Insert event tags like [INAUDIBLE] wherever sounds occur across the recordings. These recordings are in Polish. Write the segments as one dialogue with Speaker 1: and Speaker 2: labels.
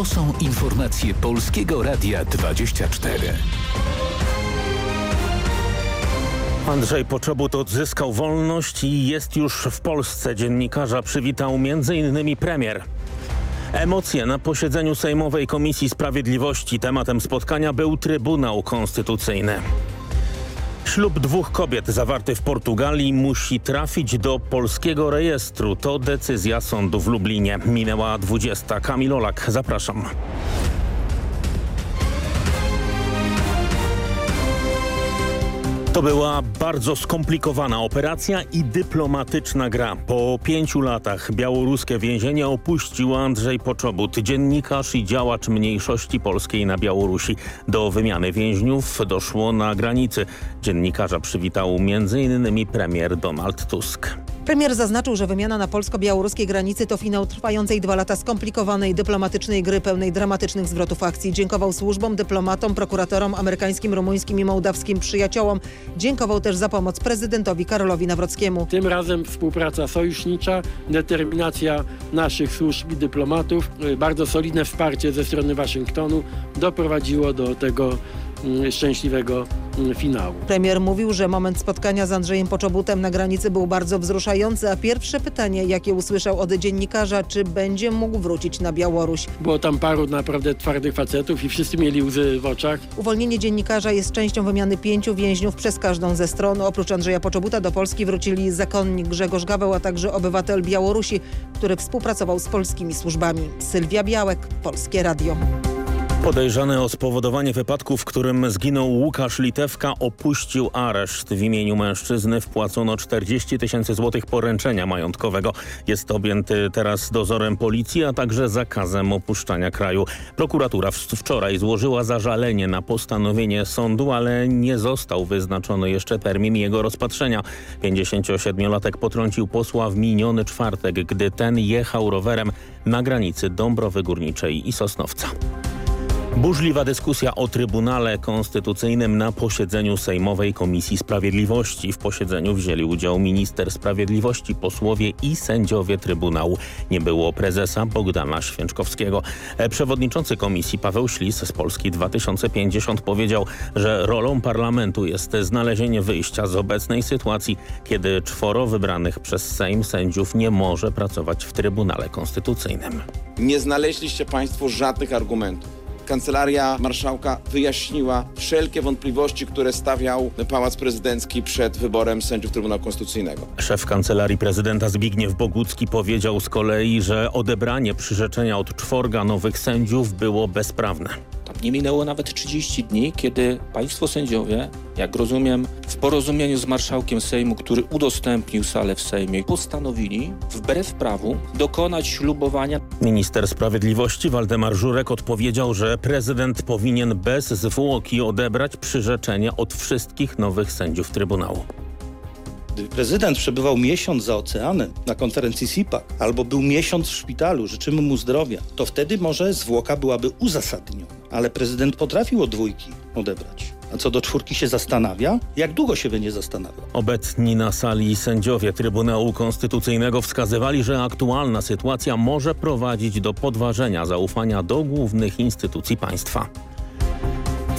Speaker 1: To są informacje Polskiego Radia 24.
Speaker 2: Andrzej Poczobut odzyskał wolność i jest już w Polsce. Dziennikarza przywitał m.in. premier. Emocje na posiedzeniu Sejmowej Komisji Sprawiedliwości. Tematem spotkania był Trybunał Konstytucyjny. Ślub dwóch kobiet zawarty w Portugalii musi trafić do polskiego rejestru. To decyzja sądu w Lublinie. Minęła 20. Kamil Olak, zapraszam. To była bardzo skomplikowana operacja i dyplomatyczna gra. Po pięciu latach białoruskie więzienie opuścił Andrzej Poczobut, dziennikarz i działacz mniejszości polskiej na Białorusi. Do wymiany więźniów doszło na granicy. Dziennikarza przywitał m.in. premier Donald Tusk.
Speaker 3: Premier zaznaczył, że wymiana na polsko-białoruskiej granicy to finał trwającej dwa lata skomplikowanej dyplomatycznej gry pełnej dramatycznych zwrotów akcji. Dziękował służbom, dyplomatom, prokuratorom amerykańskim, rumuńskim i mołdawskim przyjaciołom. Dziękował też za pomoc prezydentowi Karolowi Nawrockiemu.
Speaker 4: Tym razem współpraca sojusznicza, determinacja naszych służb i dyplomatów, bardzo solidne wsparcie ze strony Waszyngtonu doprowadziło do tego szczęśliwego mm, finału.
Speaker 3: Premier mówił, że moment spotkania z Andrzejem Poczobutem na granicy był bardzo wzruszający, a pierwsze pytanie, jakie usłyszał od dziennikarza, czy będzie mógł wrócić na Białoruś.
Speaker 4: Było tam paru naprawdę twardych facetów i wszyscy mieli łzy w oczach.
Speaker 3: Uwolnienie dziennikarza jest częścią wymiany pięciu więźniów przez każdą ze stron. Oprócz Andrzeja Poczobuta do Polski wrócili zakonnik Grzegorz Gaweł, a także obywatel Białorusi, który współpracował z polskimi służbami. Sylwia Białek, Polskie Radio.
Speaker 2: Podejrzany o spowodowanie wypadku, w którym zginął Łukasz Litewka, opuścił areszt. W imieniu mężczyzny wpłacono 40 tysięcy złotych poręczenia majątkowego. Jest objęty teraz dozorem policji, a także zakazem opuszczania kraju. Prokuratura wczoraj złożyła zażalenie na postanowienie sądu, ale nie został wyznaczony jeszcze termin jego rozpatrzenia. 57-latek potrącił posła w miniony czwartek, gdy ten jechał rowerem na granicy Dąbrowy Górniczej i Sosnowca. Burzliwa dyskusja o Trybunale Konstytucyjnym na posiedzeniu Sejmowej Komisji Sprawiedliwości. W posiedzeniu wzięli udział minister sprawiedliwości, posłowie i sędziowie Trybunału. Nie było prezesa Bogdana Święczkowskiego. Przewodniczący komisji Paweł Ślis z Polski 2050 powiedział, że rolą parlamentu jest znalezienie wyjścia z obecnej sytuacji, kiedy czworo wybranych przez Sejm sędziów nie może pracować w Trybunale Konstytucyjnym.
Speaker 5: Nie znaleźliście Państwo żadnych argumentów Kancelaria Marszałka wyjaśniła wszelkie wątpliwości, które stawiał Pałac Prezydencki przed wyborem sędziów Trybunału Konstytucyjnego.
Speaker 2: Szef Kancelarii Prezydenta Zbigniew Bogucki powiedział z kolei, że odebranie przyrzeczenia od czworga nowych sędziów było bezprawne.
Speaker 6: Nie minęło nawet 30 dni, kiedy państwo sędziowie, jak rozumiem, w porozumieniu z marszałkiem Sejmu, który udostępnił salę w Sejmie, postanowili wbrew prawu dokonać ślubowania.
Speaker 2: Minister Sprawiedliwości Waldemar Żurek odpowiedział, że prezydent powinien bez zwłoki odebrać przyrzeczenie od wszystkich nowych sędziów Trybunału.
Speaker 7: Gdyby prezydent przebywał miesiąc za oceanem na konferencji SIPAC albo był miesiąc w szpitalu, życzymy mu zdrowia, to wtedy może zwłoka byłaby uzasadniona. Ale prezydent potrafił od dwójki odebrać. A co do czwórki się zastanawia? Jak długo się będzie zastanawiał?
Speaker 2: Obecni na sali sędziowie Trybunału Konstytucyjnego wskazywali, że aktualna sytuacja może prowadzić do podważenia zaufania do głównych instytucji państwa.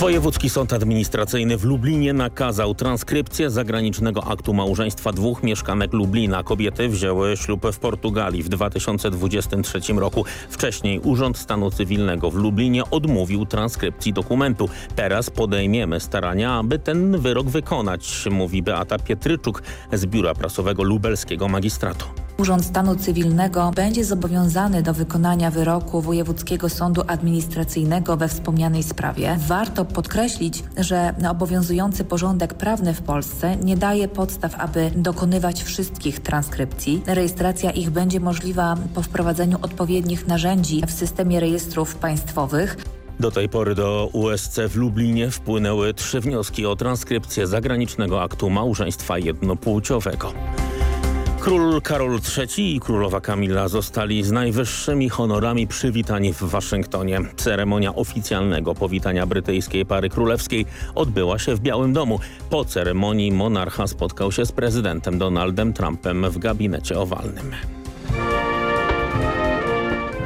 Speaker 2: Wojewódzki Sąd Administracyjny w Lublinie nakazał transkrypcję zagranicznego aktu małżeństwa dwóch mieszkanek Lublina. Kobiety wzięły ślub w Portugalii w 2023 roku. Wcześniej Urząd Stanu Cywilnego w Lublinie odmówił transkrypcji dokumentu. Teraz podejmiemy starania, aby ten wyrok wykonać, mówi Beata Pietryczuk z Biura Prasowego Lubelskiego Magistratu.
Speaker 8: Urząd Stanu Cywilnego będzie zobowiązany do wykonania wyroku Wojewódzkiego Sądu Administracyjnego we wspomnianej sprawie. Warto podkreślić, że obowiązujący porządek prawny w Polsce nie daje podstaw, aby dokonywać wszystkich transkrypcji. Rejestracja ich będzie możliwa po wprowadzeniu odpowiednich narzędzi w systemie rejestrów państwowych.
Speaker 2: Do tej pory do USC w Lublinie wpłynęły trzy wnioski o transkrypcję zagranicznego aktu małżeństwa jednopłciowego. Król Karol III i królowa Kamila zostali z najwyższymi honorami przywitani w Waszyngtonie. Ceremonia oficjalnego powitania brytyjskiej pary królewskiej odbyła się w Białym Domu. Po ceremonii monarcha spotkał się z prezydentem Donaldem Trumpem w gabinecie owalnym.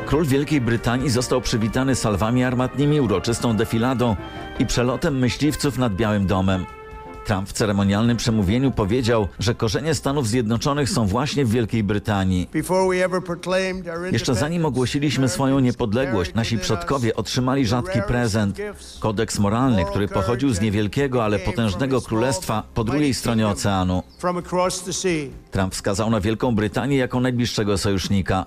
Speaker 9: Król Wielkiej Brytanii został przywitany salwami armatnimi, uroczystą defiladą i przelotem myśliwców nad Białym Domem. Trump w ceremonialnym przemówieniu powiedział, że korzenie Stanów Zjednoczonych są właśnie w Wielkiej Brytanii. Jeszcze zanim ogłosiliśmy swoją niepodległość, nasi przodkowie otrzymali rzadki prezent. Kodeks moralny, który pochodził z niewielkiego, ale potężnego królestwa po drugiej stronie oceanu. Trump wskazał na Wielką Brytanię jako najbliższego sojusznika.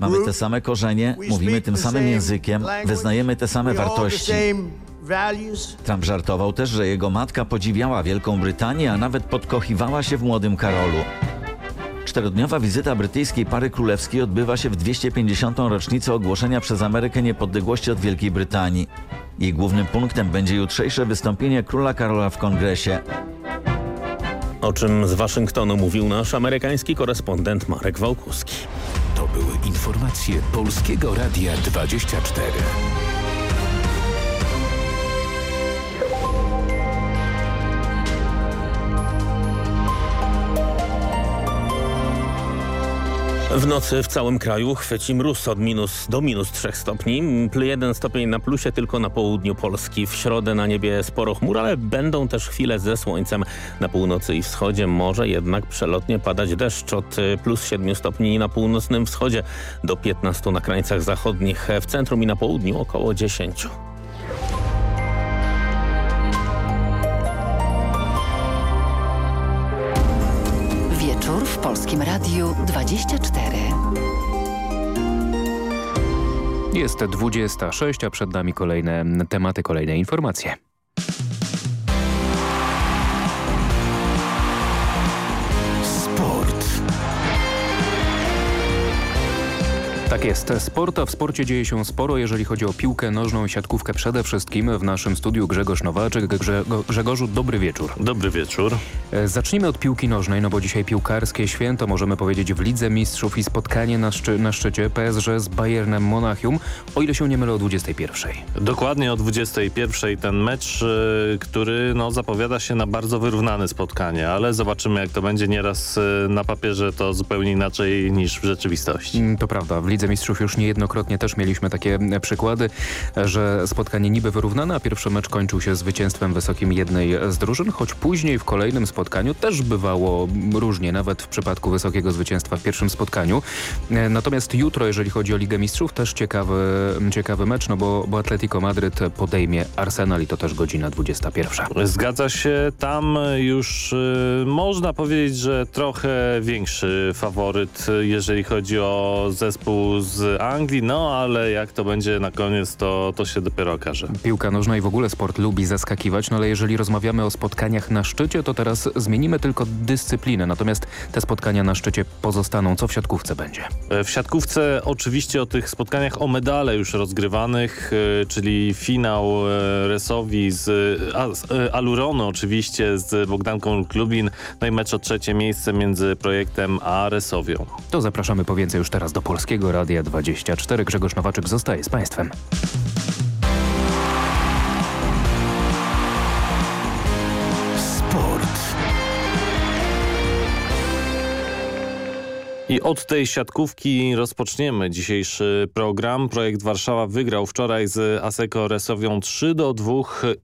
Speaker 9: Mamy te same korzenie, mówimy tym samym językiem, wyznajemy te same wartości. Trump żartował też, że jego matka podziwiała Wielką Brytanię, a nawet podkochiwała się w młodym Karolu. Czterodniowa wizyta brytyjskiej pary królewskiej odbywa się w 250. rocznicę ogłoszenia przez Amerykę niepodległości od Wielkiej Brytanii. Jej głównym punktem będzie jutrzejsze wystąpienie króla Karola w kongresie.
Speaker 2: O czym z Waszyngtonu mówił nasz amerykański korespondent Marek Wałkuski.
Speaker 1: To były informacje Polskiego Radia 24.
Speaker 2: W nocy w całym kraju chwyci mróz od minus do minus 3 stopni. Jeden stopień na plusie tylko na południu Polski. W środę na niebie sporo chmur, ale będą też chwile ze słońcem. Na północy i wschodzie może jednak przelotnie padać deszcz od y, plus 7 stopni na północnym wschodzie do 15 na krańcach zachodnich. W centrum i na południu około 10.
Speaker 10: Wieczór w Polskim Radiu 24.
Speaker 11: Jest 26, a przed nami kolejne tematy, kolejne informacje. Tak jest. Sport, a w sporcie dzieje się sporo, jeżeli chodzi o piłkę nożną i siatkówkę przede wszystkim. W naszym studiu Grzegorz Nowaczek. Grzego, Grzegorzu, dobry wieczór.
Speaker 12: Dobry wieczór.
Speaker 11: E, Zacznijmy od piłki nożnej, no bo dzisiaj piłkarskie święto, możemy powiedzieć, w Lidze Mistrzów i spotkanie na, szczy, na szczycie PSG z Bayernem Monachium, o ile się nie mylę o 21.
Speaker 12: Dokładnie o 21 ten mecz, y, który no, zapowiada się na bardzo wyrównane spotkanie, ale zobaczymy jak to będzie. Nieraz y, na papierze to zupełnie inaczej niż w rzeczywistości.
Speaker 11: Mm, To prawda, w Lidze Mistrzów już niejednokrotnie też mieliśmy takie e, przykłady, że spotkanie niby wyrównane, a pierwszy mecz kończył się zwycięstwem wysokim jednej z drużyn, choć później w kolejnym spotkaniu też bywało różnie, nawet w przypadku wysokiego zwycięstwa w pierwszym spotkaniu. E, Natomiast jutro, jeżeli chodzi o Ligę Mistrzów, też ciekawy, ciekawy mecz, no bo, bo Atletico Madryt podejmie Arsenal i to też godzina 21.
Speaker 12: Zgadza się, tam już y, można powiedzieć, że trochę większy faworyt, jeżeli chodzi o zespół z Anglii, no ale jak to będzie na koniec, to, to się dopiero okaże.
Speaker 11: Piłka nożna i w ogóle sport lubi zaskakiwać, no ale jeżeli rozmawiamy o spotkaniach na szczycie, to teraz zmienimy tylko dyscyplinę, natomiast te spotkania na szczycie pozostaną. Co w siatkówce będzie?
Speaker 12: E, W siatkówce oczywiście o tych spotkaniach o medale już rozgrywanych, e, czyli finał e, Resowi z a, z, Aluronu oczywiście z Bogdanką Klubin, no i mecz o trzecie miejsce między projektem a Resowią.
Speaker 11: To zapraszamy po więcej już teraz do Polskiego Radia 24. Grzegorz Nowaczek zostaje z Państwem.
Speaker 12: I od tej siatkówki rozpoczniemy dzisiejszy program. Projekt Warszawa wygrał wczoraj z Aseko Resowią 3 do 2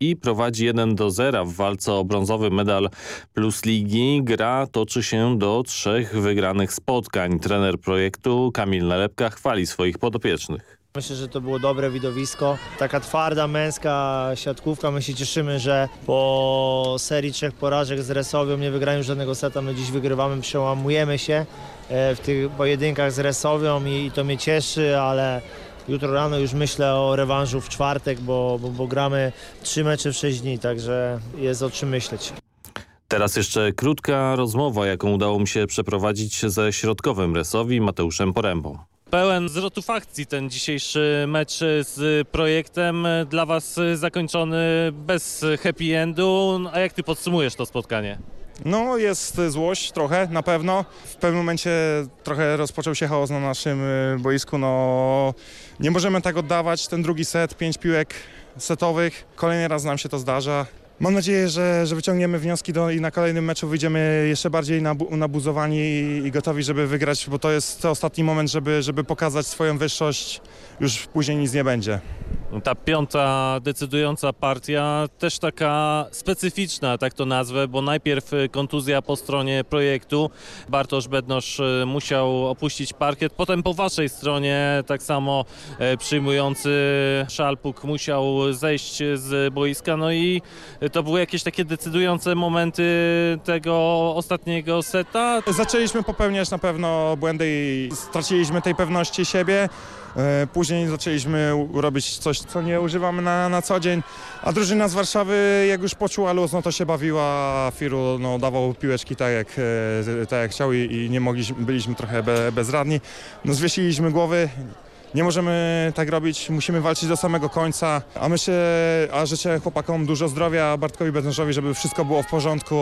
Speaker 12: i prowadzi 1 do 0 w walce o brązowy medal plus ligi. Gra toczy się do trzech wygranych spotkań. Trener projektu Kamil Nalepka chwali swoich podopiecznych.
Speaker 13: Myślę, że to było dobre widowisko. Taka twarda, męska siatkówka. My się cieszymy, że po serii trzech porażek z Resowią nie wygrają żadnego seta. My dziś wygrywamy, przełamujemy się e, w tych pojedynkach z Resowią i, to mnie cieszy, ale jutro rano już myślę o rewanżu w czwartek, bo, bo, bo gramy trzy mecze w sześć dni, także jest o czym myśleć.
Speaker 12: Teraz jeszcze krótka rozmowa, jaką udało mi się przeprowadzić ze środkowym Resowi Mateuszem Porębą. Pełen zwrotów akcji ten dzisiejszy mecz z projektem. Dla Was zakończony bez happy endu. A jak Ty podsumujesz to spotkanie?
Speaker 14: No jest złość trochę, na pewno. W pewnym momencie trochę rozpoczął się chaos na naszym y, boisku. No, nie możemy tak oddawać. Ten drugi set, pięć piłek setowych. Kolejny raz nam się to zdarza. Mam nadzieję, że, że wyciągniemy wnioski do, i na kolejnym meczu wyjdziemy jeszcze bardziej nabu, nabuzowani i, i gotowi, żeby wygrać, bo to jest ostatni moment, żeby, żeby pokazać swoją wyższość. Już później nic nie będzie.
Speaker 12: Ta piąta decydująca partia też taka specyficzna, tak to nazwę, bo najpierw kontuzja po stronie projektu. Bartosz Bednosz e, musiał opuścić parkiet, potem po waszej stronie tak samo e, przyjmujący Szalpuk musiał zejść z boiska. No i to były jakieś takie decydujące momenty tego ostatniego seta.
Speaker 14: Zaczęliśmy popełniać na pewno błędy i straciliśmy tej pewności siebie. E, później zaczęliśmy robić coś, co nie używamy na, na co dzień, a drużyna z Warszawy jak już poczuła luz, no to się bawiła, Firu no, dawał piłeczki tak jak, e, tak jak chciał i, i nie mogliśmy, byliśmy trochę be, bezradni. No zwiesiliśmy głowy, nie możemy tak robić, musimy walczyć do samego końca, a myślę, a życzę chłopakom dużo zdrowia, Bartkowi Bednarzowi, żeby wszystko było w porządku,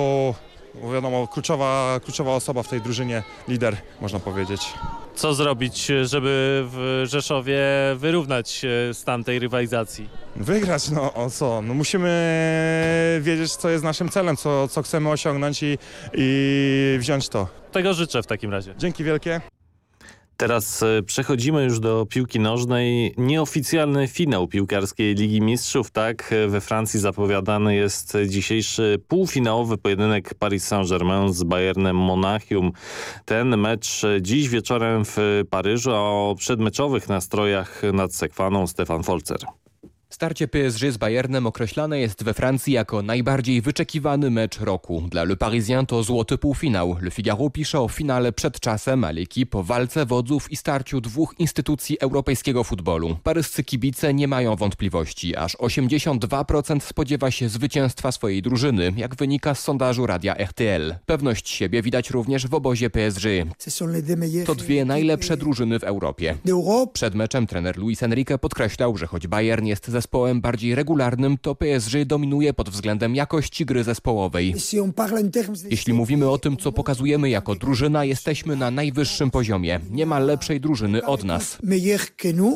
Speaker 14: wiadomo, kluczowa, kluczowa osoba w tej drużynie, lider można powiedzieć.
Speaker 12: Co zrobić, żeby w Rzeszowie wyrównać stan tej rywalizacji?
Speaker 14: Wygrać, no o co? No musimy wiedzieć, co jest naszym celem, co, co chcemy osiągnąć i, i wziąć to.
Speaker 12: Tego życzę w takim razie.
Speaker 14: Dzięki wielkie.
Speaker 12: Teraz e, przechodzimy już do piłki nożnej. Nieoficjalny finał piłkarskiej Ligi Mistrzów, tak? We Francji zapowiadany jest dzisiejszy półfinałowy pojedynek Paris Saint-Germain z Bayernem Monachium. Ten mecz dziś wieczorem w Paryżu, a o przedmeczowych nastrojach nad Sekwaną Stefan Folzer.
Speaker 15: Starcie PSG z Bayernem określane jest we Francji jako najbardziej wyczekiwany mecz roku. Dla Le Parisien to złoty półfinał. Le Figaro pisze o finale przed czasem, a L'Equipe o walce wodzów i starciu dwóch instytucji europejskiego futbolu. Paryscy kibice nie mają wątpliwości. Aż 82% spodziewa się zwycięstwa swojej drużyny, jak wynika z sondażu radia RTL. Pewność siebie widać również w obozie PSG. To dwie najlepsze drużyny w Europie. Przed meczem trener Luis Enrique podkreślał, że choć Bayern jest zespołem zespołem bardziej regularnym, to PSG dominuje pod względem jakości gry zespołowej. Jeśli mówimy o tym, co pokazujemy jako drużyna, jesteśmy na najwyższym poziomie. Nie ma lepszej drużyny od nas.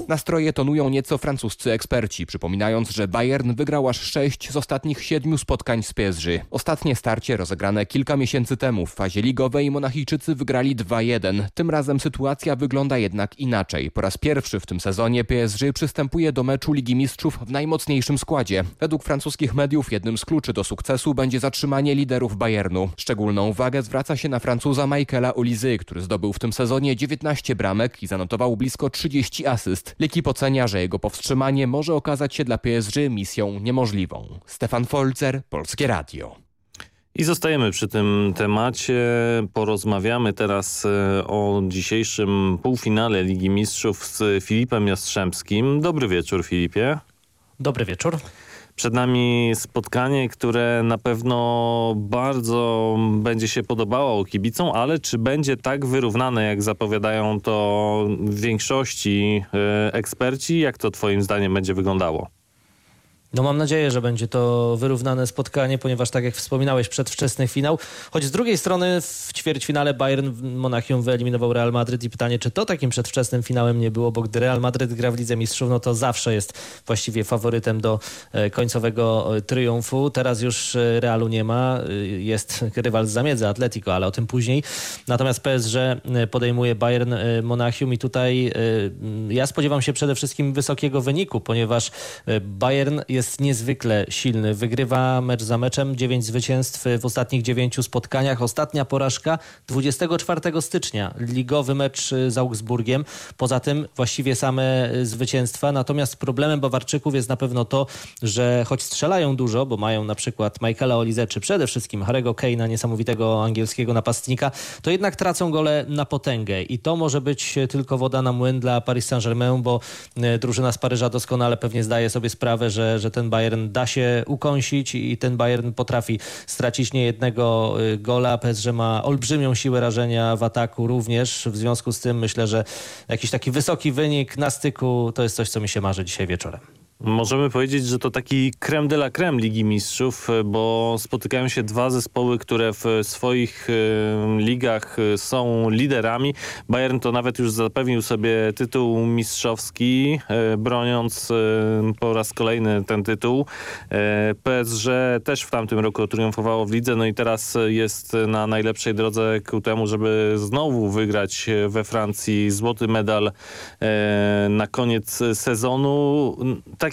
Speaker 15: Nastroje tonują nieco francuscy eksperci, przypominając, że Bayern wygrał aż sześć z ostatnich siedmiu spotkań z PSG. Ostatnie starcie rozegrane kilka miesięcy temu w fazie ligowej Monachijczycy wygrali 2-1. Tym razem sytuacja wygląda jednak inaczej. Po raz pierwszy w tym sezonie PSG przystępuje do meczu Ligi Mistrzów w najmocniejszym składzie. Według francuskich mediów jednym z kluczy do sukcesu będzie zatrzymanie liderów Bayernu. Szczególną uwagę zwraca się na Francuza Michaela Olizy, który zdobył w tym sezonie 19 bramek i zanotował blisko 30 asyst. Lekip ocenia, że jego powstrzymanie może okazać się dla PSG misją niemożliwą. Stefan Folzer, Polskie Radio.
Speaker 12: I zostajemy przy tym temacie. Porozmawiamy teraz e, o dzisiejszym półfinale Ligi Mistrzów z Filipem Jastrzębskim. Dobry wieczór Filipie.
Speaker 16: Dobry wieczór.
Speaker 12: Przed nami spotkanie, które na pewno bardzo będzie się podobało kibicom, ale czy będzie tak wyrównane, jak zapowiadają to większości e, eksperci? Jak to twoim zdaniem będzie wyglądało?
Speaker 16: No mam nadzieję, że będzie to wyrównane spotkanie, ponieważ tak jak wspominałeś, przedwczesny finał. Choć z drugiej strony w ćwierćfinale Bayern Monachium wyeliminował Real Madryt i pytanie, czy to takim przedwczesnym finałem nie było, bo gdy Real Madryt gra w Lidze Mistrzów, no to zawsze jest właściwie faworytem do e, końcowego e, triumfu. Teraz już e, Realu nie ma, jest rywal z zamiedzy Atletico, ale o tym później. Natomiast PSG podejmuje Bayern Monachium i tutaj ja spodziewam się przede wszystkim wysokiego wyniku, ponieważ Bayern jest jest niezwykle silny. Wygrywa mecz za meczem, 9 zwycięstw w ostatnich 9 spotkaniach. Ostatnia porażka 24 stycznia, ligowy mecz z Augsburgiem. Poza tym właściwie same zwycięstwa. Natomiast problemem Bawarczyków jest na pewno to, że choć strzelają dużo, bo mają na przykład Michaela Olize, czy przede wszystkim Harego Kane'a, niesamowitego angielskiego napastnika, to jednak tracą gole na potęgę. I to może być tylko woda na młyn dla Paris Saint-Germain, bo e, drużyna z Paryża doskonale pewnie zdaje sobie sprawę, że, że ten Bayern da się ukąsić i ten Bayern potrafi stracić niejednego y, gola. PSG ma olbrzymią siłę rażenia w ataku również. W związku z tym myślę, że jakiś taki wysoki wynik na styku to jest coś, co mi się marzy dzisiaj wieczorem.
Speaker 12: Możemy powiedzieć, że to taki creme de la creme Ligi Mistrzów, bo spotykają się dwa zespoły, które w swoich ligach są liderami. Bayern to nawet już zapewnił sobie tytuł mistrzowski, broniąc po raz kolejny ten tytuł. PSG też w tamtym roku triumfowało w lidze, no i teraz jest na najlepszej drodze ku temu, żeby znowu wygrać we Francji złoty medal na koniec sezonu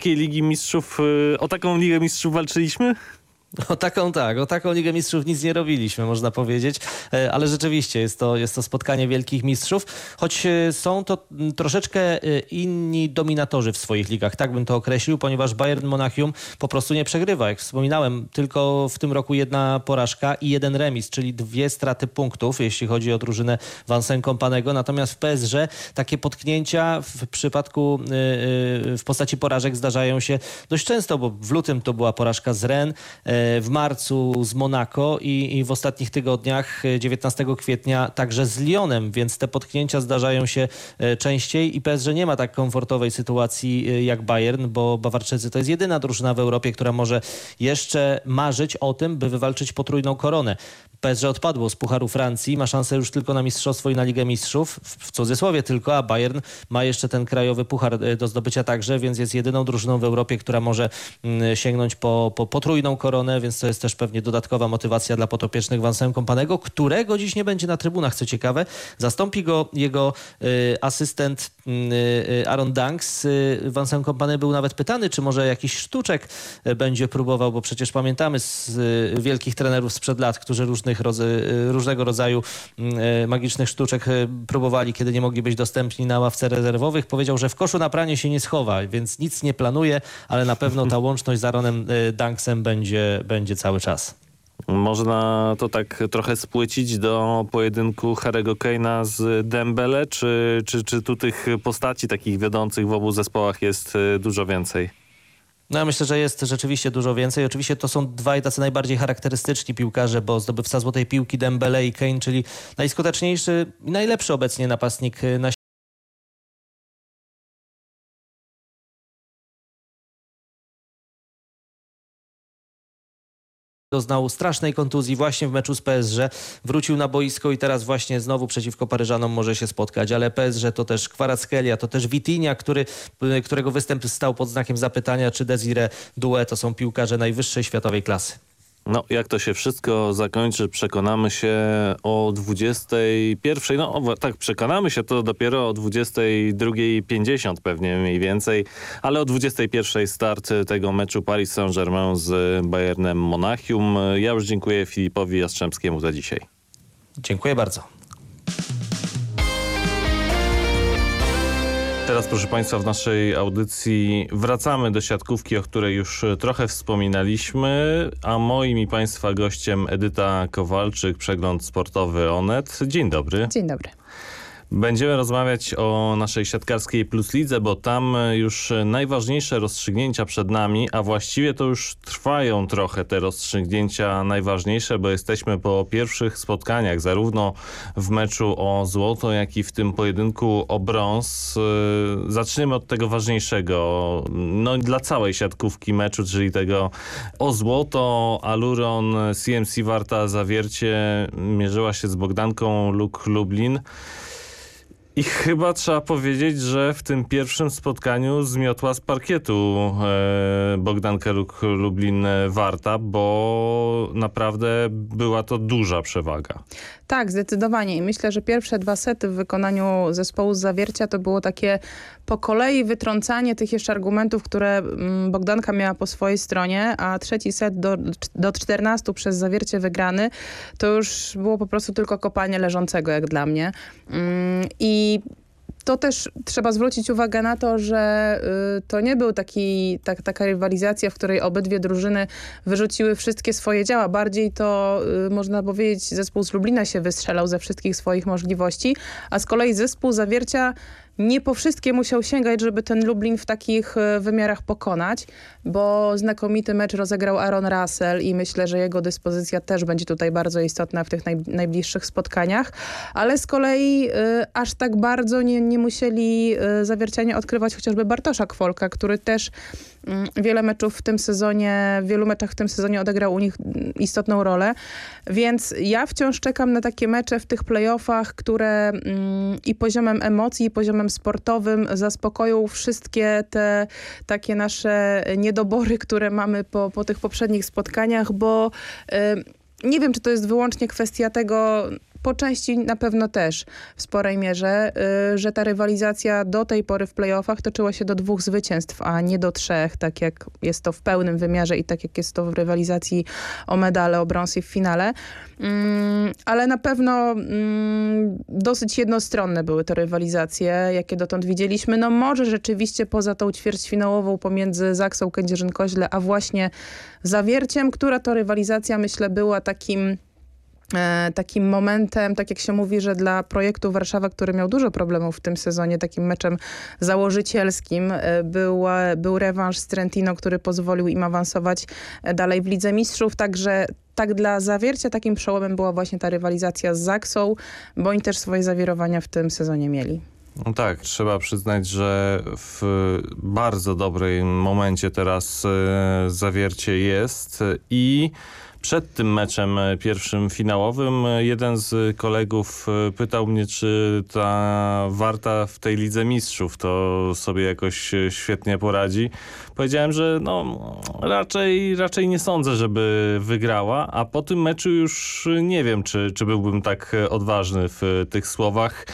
Speaker 12: takiej Ligi Mistrzów, y, o taką Ligę Mistrzów walczyliśmy?
Speaker 16: O taką tak, o taką Ligę Mistrzów nic nie robiliśmy, można powiedzieć, e, ale rzeczywiście jest to, jest to spotkanie wielkich mistrzów, choć e, są to troszeczkę e, inni dominatorzy w swoich ligach, tak bym to określił, ponieważ Bayern Monachium po prostu nie przegrywa. Jak wspominałem, tylko w tym roku jedna porażka i jeden remis, czyli dwie straty punktów, jeśli chodzi o drużynę Vansen Kompanego, natomiast w PSG takie potknięcia w przypadku w postaci porażek zdarzają się dość często, bo w lutym to była porażka z Rennes, w marcu z Monaco i, i, w ostatnich tygodniach 19 e, kwietnia także z Lyonem, więc te potknięcia zdarzają się e, częściej i PSG nie ma tak komfortowej sytuacji e, jak Bayern, bo Bawarczycy to jest jedyna drużyna w Europie, która może jeszcze marzyć o tym, by wywalczyć potrójną koronę. PSG odpadło z Pucharu Francji, ma szansę już tylko na mistrzostwo i na Ligę Mistrzów, w cudzysłowie tylko, a Bayern ma jeszcze ten krajowy puchar do zdobycia także, więc jest jedyną drużyną w Europie, która może mm, sięgnąć po, po potrójną koronę, więc to jest też pewnie dodatkowa motywacja dla potopiecznych Vincent Kompanego, którego dziś nie będzie na trybunach, co ciekawe. Zastąpi go jego y, asystent y, y Aaron Danks. Y, Vincent Kompany był nawet pytany, czy może jakiś sztuczek y, będzie próbował, bo przecież pamiętamy z wielkich trenerów sprzed lat, którzy różnych różnego rodzaju magicznych sztuczek próbowali, kiedy nie mogli być dostępni na ławce rezerwowych. Powiedział, że w koszu na pranie się nie schowa, więc nic nie planuje, ale na pewno ta łączność z Aaronem Danksem będzie, będzie cały czas.
Speaker 12: Można to tak trochę spłycić do pojedynku Harry'ego Kane'a z Dembele, czy, czy, czy tu tych postaci takich wiodących w obu zespołach jest y, dużo więcej?
Speaker 16: No ja myślę, że jest rzeczywiście dużo więcej. Oczywiście to są dwaj tacy najbardziej charakterystyczni piłkarze, bo zdobywca złotej piłki Dembele i Kane, czyli najskuteczniejszy i najlepszy obecnie napastnik na doznał strasznej kontuzji właśnie w meczu z PSG. Wrócił na boisko i teraz właśnie znowu przeciwko Paryżanom może się spotkać, ale PSG to też Kwarackelia, to też Vitinha, który, którego występ stał pod znakiem zapytania, czy Desire Due to są piłkarze najwyższej światowej klasy.
Speaker 12: No, jak to się wszystko zakończy, przekonamy się o 21. No, tak, przekonamy się to dopiero o 22.50 pewnie mniej więcej, ale o 21 start tego meczu Paris Saint-Germain z Bayernem Monachium. Ja już dziękuję Filipowi Jastrzębskiemu za dzisiaj.
Speaker 16: Dziękuję bardzo.
Speaker 12: Teraz, proszę Państwa, w naszej audycji wracamy do siatkówki, o której już trochę wspominaliśmy, a moim i Państwa gościem Edyta Kowalczyk, przegląd sportowy Onet. Dzień dobry.
Speaker 17: Dzień dobry.
Speaker 12: Będziemy rozmawiać o naszej siatkarskiej Plus Lidze, bo tam już najważniejsze rozstrzygnięcia przed nami, a właściwie to już trwają trochę te rozstrzygnięcia najważniejsze, bo jesteśmy po pierwszych spotkaniach, zarówno w meczu o złoto, jak i w tym pojedynku o brąz. Zaczniemy od tego ważniejszego, no dla całej siatkówki meczu, czyli tego o złoto. Aluron, CMC Warta Zawiercie mierzyła się z Bogdanką Luk Lublin. I chyba trzeba powiedzieć, że w tym pierwszym spotkaniu zmiotła z parkietu e, Bogdankę Lublin Warta, bo naprawdę była to duża przewaga.
Speaker 17: Tak, zdecydowanie. I myślę, że pierwsze dwa sety w wykonaniu zespołu z Zawiercia to było takie po kolei wytrącanie tych jeszcze argumentów, które mm, Bogdanka miała po swojej stronie, a trzeci set do, do 14 przez Zawiercie wygrany, to już było po prostu tylko kopanie leżącego, jak dla mnie. Mm, I to też trzeba zwrócić uwagę na to, że y, to nie był taki, tak, taka rywalizacja, w której obydwie drużyny wyrzuciły wszystkie swoje działa. Bardziej to, y, można powiedzieć, zespół z Lublina się wystrzelał ze wszystkich swoich możliwości, a z kolei zespół Zawiercia nie po wszystkie musiał sięgać, żeby ten Lublin w takich e, wymiarach pokonać, bo znakomity mecz rozegrał Aaron Russell i myślę, że jego dyspozycja też będzie tutaj bardzo istotna w tych naj, najbliższych spotkaniach, ale z kolei y, aż tak bardzo nie, nie musieli y, odkrywać chociażby Bartosza Kwolka, który też wiele meczów w tym sezonie, w wielu meczach w tym sezonie odegrał u nich istotną rolę, więc ja wciąż czekam na takie mecze w tych playoffach, które mm, i poziomem emocji, i poziomem sportowym zaspokoją wszystkie te takie nasze niedobory, które mamy po, po tych poprzednich spotkaniach, bo y, nie wiem, czy to jest wyłącznie kwestia tego, po części na pewno też w sporej mierze, y, że ta rywalizacja do tej pory w playoffach toczyła się do dwóch zwycięstw, a nie do trzech, tak jak jest to w pełnym wymiarze i tak jak jest to w rywalizacji o medale, o brąz w finale. Mm, ale na pewno mm, dosyć jednostronne były te rywalizacje, jakie dotąd widzieliśmy. No może rzeczywiście poza tą ćwierćfinałową pomiędzy Zaksą, Kędzierzyn-Koźle, a właśnie Zawierciem, która to rywalizacja myślę była takim takim momentem, tak jak się mówi, że dla projektu Warszawa, który miał dużo problemów w tym sezonie, takim meczem założycielskim e, był, był rewanż z Trentino, który pozwolił im awansować e, dalej w Lidze Mistrzów, także tak dla zawiercia takim przełomem była właśnie ta rywalizacja z Zaksą, bo oni też swoje zawirowania w tym sezonie mieli.
Speaker 12: No tak, trzeba przyznać, że w bardzo dobrym momencie teraz zawiercie jest i przed tym meczem e, pierwszym finałowym e, jeden z kolegów e, pytał mnie, czy ta Warta w tej Lidze Mistrzów to sobie jakoś świetnie poradzi. Powiedziałem, że no raczej, raczej nie sądzę, żeby wygrała, a po tym meczu już nie wiem, czy, czy byłbym tak odważny w tych słowach.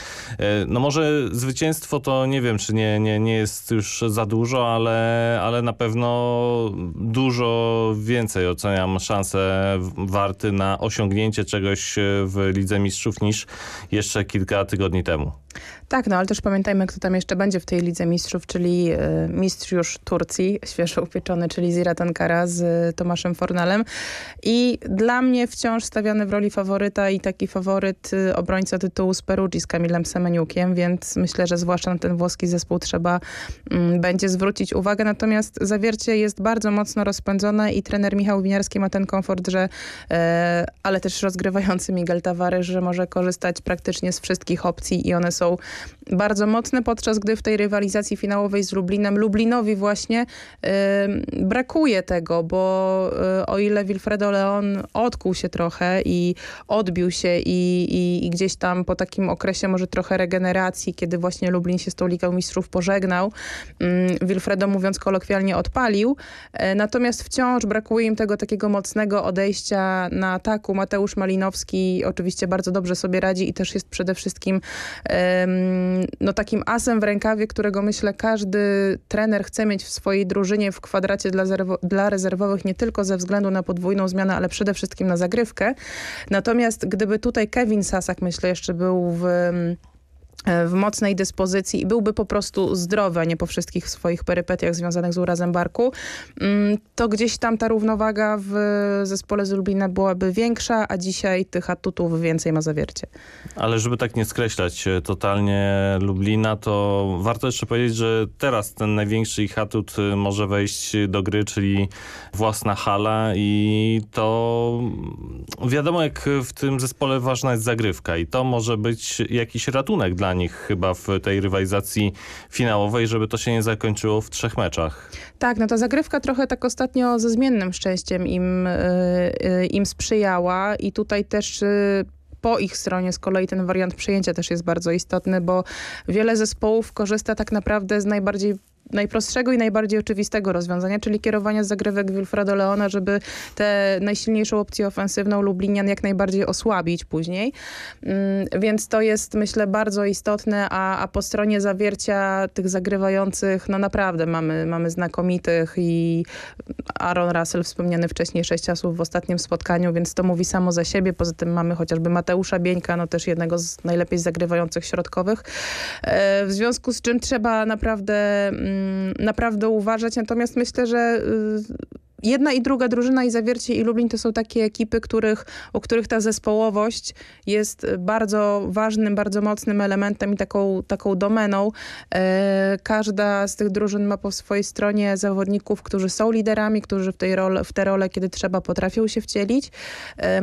Speaker 12: No może zwycięstwo to nie wiem, czy nie, nie, nie jest już za dużo, ale, ale na pewno dużo więcej oceniam szansę warty na osiągnięcie czegoś e, w Lidze Mistrzów niż jeszcze kilka tygodni temu.
Speaker 17: Tak, no ale też pamiętajmy, kto tam jeszcze będzie w tej Lidze Mistrzów, czyli y, mistrz już Turcji, świeżo upieczony, czyli Zirat Ankara z y, Tomaszem Fornalem. I dla mnie wciąż stawiany w roli faworyta i taki faworyt y, obrońca tytułu z Perugii z Kamilem Semeniukiem, więc myślę, że zwłaszcza na ten włoski zespół trzeba mm, będzie zwrócić uwagę. Natomiast zawiercie jest bardzo mocno rozpędzone i trener Michał Winiarski ma ten komfort, że ale też rozgrywający Miguel Tavares, że może korzystać praktycznie z wszystkich opcji i one są bardzo mocne, podczas gdy w tej rywalizacji finałowej z Lublinem, Lublinowi właśnie brakuje tego, bo y, o ile Wilfredo Leon odkuł się trochę i odbił się i, i, i, gdzieś tam po takim okresie może trochę regeneracji, kiedy właśnie Lublin się z tą Ligą Mistrzów pożegnał, y, Wilfredo mówiąc kolokwialnie odpalił, y, natomiast wciąż brakuje im tego takiego mocnego odejścia na ataku. Mateusz Malinowski oczywiście bardzo dobrze sobie radzi i też jest przede wszystkim no, takim asem w rękawie, którego myślę każdy trener chce mieć w swojej drużynie w kwadracie dla, dla rezerwowych nie tylko ze względu na podwójną zmianę, ale przede wszystkim na zagrywkę. Natomiast gdyby tutaj Kevin Sasak myślę jeszcze był w w mocnej dyspozycji i byłby po prostu zdrowy, a nie po wszystkich swoich perypetiach związanych z urazem barku, mm, to gdzieś tam ta równowaga w zespole z Lublina byłaby większa, a dzisiaj tych atutów więcej ma zawiercie.
Speaker 12: Ale żeby tak nie skreślać e, totalnie Lublina, to warto jeszcze powiedzieć, że teraz ten największy ich atut e, może wejść do gry, czyli własna hala i to wiadomo jak w tym zespole ważna jest zagrywka i to może być jakiś ratunek dla nich chyba w tej rywalizacji finałowej, żeby to się nie zakończyło w trzech meczach.
Speaker 17: Tak, no ta zagrywka trochę tak ostatnio ze zmiennym szczęściem im, yy, im sprzyjała i tutaj też yy, po ich stronie z kolei ten wariant przyjęcia też jest bardzo istotny, bo wiele zespołów korzysta tak naprawdę z najbardziej najprostszego i najbardziej oczywistego rozwiązania, czyli kierowania zagrywek Wilfredo Leona, żeby tę najsilniejszą opcję ofensywną Lublinian jak najbardziej osłabić później. Mm, więc to jest myślę bardzo istotne, a, a po stronie zawiercia tych zagrywających, no naprawdę mamy, mamy znakomitych i Aaron Russell wspomniany wcześniej sześć asów w ostatnim spotkaniu, więc to mówi samo za siebie. Poza tym mamy chociażby Mateusza Bieńka, no też jednego z najlepiej zagrywających środkowych. E, w związku z czym trzeba naprawdę mm, naprawdę uważać. Natomiast myślę, że y, jedna i druga drużyna i Zawiercie i Lublin to są takie ekipy, których, u których ta zespołowość jest bardzo ważnym, bardzo mocnym elementem i taką, taką domeną. E, każda z tych drużyn ma po swojej stronie zawodników, którzy są liderami, którzy w, tej role, w te role, kiedy trzeba, potrafią się wcielić. E,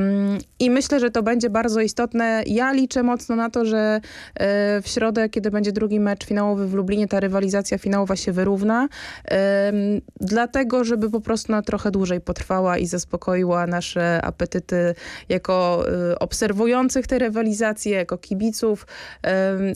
Speaker 17: I myślę, że to będzie bardzo istotne. Ja liczę mocno na to, że e, w środę, kiedy będzie drugi mecz finałowy w Lublinie, ta rywalizacja finałowa się wyrówna. Dlatego, żeby po prostu na trochę dłużej potrwała i zaspokoiła nasze apetyty jako y, obserwujących te rywalizacje, jako kibiców,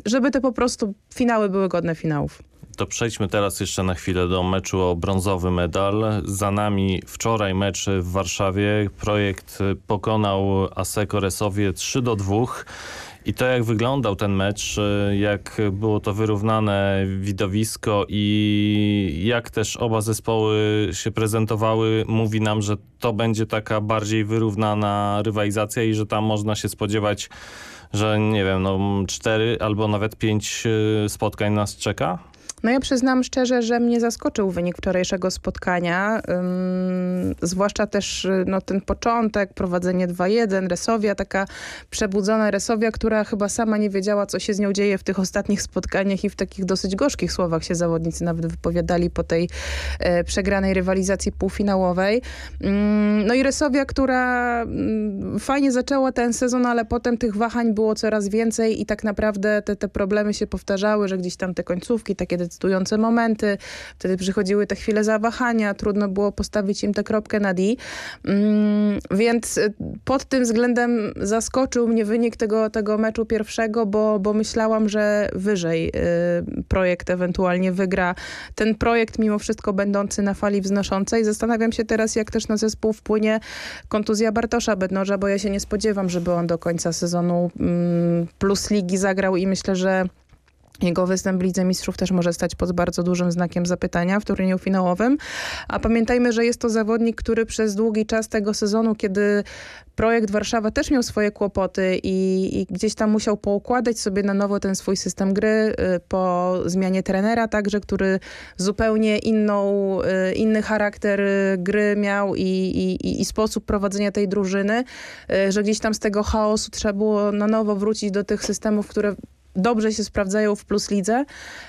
Speaker 17: żeby te po prostu finały były godne finałów.
Speaker 12: To przejdźmy teraz jeszcze na chwilę do meczu o brązowy medal. Za nami wczoraj mecz w Warszawie. Projekt pokonał Aseko Resowie 3 do 2. I to jak wyglądał ten mecz, y, jak było to wyrównane widowisko i jak też oba zespoły się prezentowały, mówi nam, że to będzie taka bardziej wyrównana rywalizacja i że tam można się spodziewać, że nie wiem, no cztery albo nawet pięć y, spotkań nas czeka?
Speaker 17: No ja przyznam szczerze, że mnie zaskoczył wynik wczorajszego spotkania, um, zwłaszcza też no, ten początek, prowadzenie 2-1, Resowia, taka przebudzona Resowia, która chyba sama nie wiedziała, co się z nią dzieje w tych ostatnich spotkaniach i w takich dosyć gorzkich słowach się zawodnicy nawet wypowiadali po tej e, przegranej rywalizacji półfinałowej. Um, no i Resowia, która um, fajnie zaczęła ten sezon, ale potem tych wahań było coraz więcej i tak naprawdę te, te problemy się powtarzały, że gdzieś tam te końcówki, takie decydujące momenty. Wtedy przychodziły te chwile zawahania, trudno było postawić im tę kropkę na D. Mm, więc y, pod tym względem zaskoczył mnie wynik tego, tego meczu pierwszego, bo, bo myślałam, że wyżej y, projekt ewentualnie wygra. Ten projekt mimo wszystko będący na fali wznoszącej. Zastanawiam się teraz, jak też na zespół wpłynie kontuzja Bartosza Bednoża, bo ja się nie spodziewam, żeby on do końca sezonu mm, plus ligi zagrał i myślę, że jego występ w Lidze Mistrzów też może stać pod bardzo dużym znakiem zapytania w turnieju finałowym. A pamiętajmy, że jest to zawodnik, który przez długi czas tego sezonu, kiedy projekt Warszawa też miał swoje kłopoty i, i, gdzieś tam musiał poukładać sobie na nowo ten swój system gry y, po zmianie trenera także, który zupełnie inną, y, inny charakter y, gry miał i, i, i sposób prowadzenia tej drużyny, że gdzieś tam z tego chaosu trzeba było na nowo wrócić do tych systemów, które dobrze się sprawdzają w Plus Lidze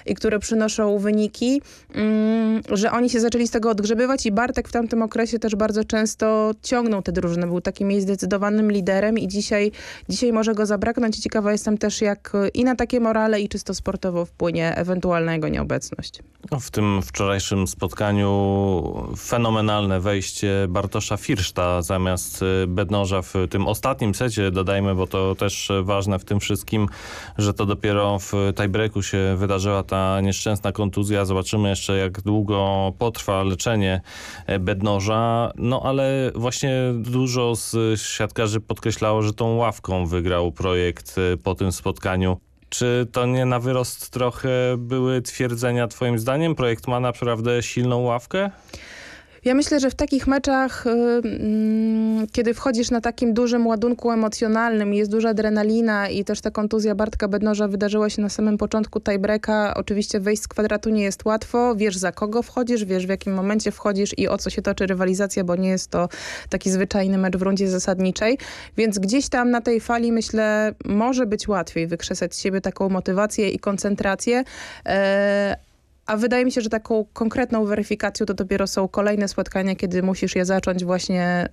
Speaker 17: i które przynoszą wyniki, mm, że oni się zaczęli z tego odgrzebywać i Bartek w tamtym okresie też bardzo często ciągnął te drużyny. Był takim jej zdecydowanym liderem i dzisiaj, dzisiaj może go zabraknąć. Ciekawa jestem też, jak i na takie morale i czysto sportowo wpłynie ewentualna jego nieobecność.
Speaker 12: No, w tym wczorajszym spotkaniu fenomenalne wejście Bartosza Firszta zamiast y, Bednoża w tym ostatnim secie, dodajmy, bo to też ważne w tym wszystkim, że to dopiero w tiebreaku się wydarzyła ta nieszczęsna kontuzja. Zobaczymy jeszcze jak długo potrwa leczenie e, Bednoża. No ale właśnie dużo z siatkarzy podkreślało, że tą ławką wygrał projekt e, po tym spotkaniu. Czy to nie na wyrost trochę były twierdzenia twoim zdaniem? Projekt ma naprawdę silną ławkę?
Speaker 17: Ja myślę, że w takich meczach, y, mm, kiedy wchodzisz na takim dużym ładunku emocjonalnym, jest duża adrenalina i też ta kontuzja Bartka Bednoża wydarzyła się na samym początku tiebreaka. Oczywiście wejść z kwadratu nie jest łatwo. Wiesz za kogo wchodzisz, wiesz w jakim momencie wchodzisz i o co się toczy rywalizacja, bo nie jest to taki zwyczajny mecz w rundzie zasadniczej. Więc gdzieś tam na tej fali myślę może być łatwiej wykrzesać z siebie taką motywację i koncentrację, e, a wydaje mi się, że taką konkretną weryfikacją to dopiero są kolejne spotkania, kiedy musisz je zacząć właśnie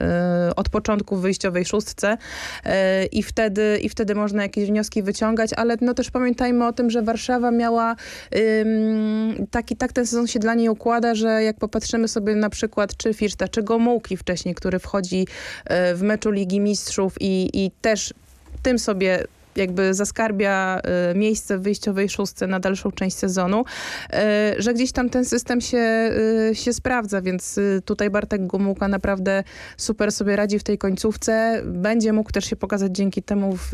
Speaker 17: y, od początku w wyjściowej szóstce y, i, wtedy, i wtedy można jakieś wnioski wyciągać, ale no też pamiętajmy o tym, że Warszawa miała y, taki, tak ten sezon się dla niej układa, że jak popatrzymy sobie na przykład czy Firsta, czy Gomułki wcześniej, który wchodzi y, w meczu Ligi Mistrzów i, i też tym sobie jakby zaskarbia y, miejsce w wyjściowej szóstce na dalszą część sezonu, y, że gdzieś tam ten system się, y, się sprawdza, więc tutaj Bartek Gomułka naprawdę super sobie radzi w tej końcówce. Będzie mógł też się pokazać dzięki temu w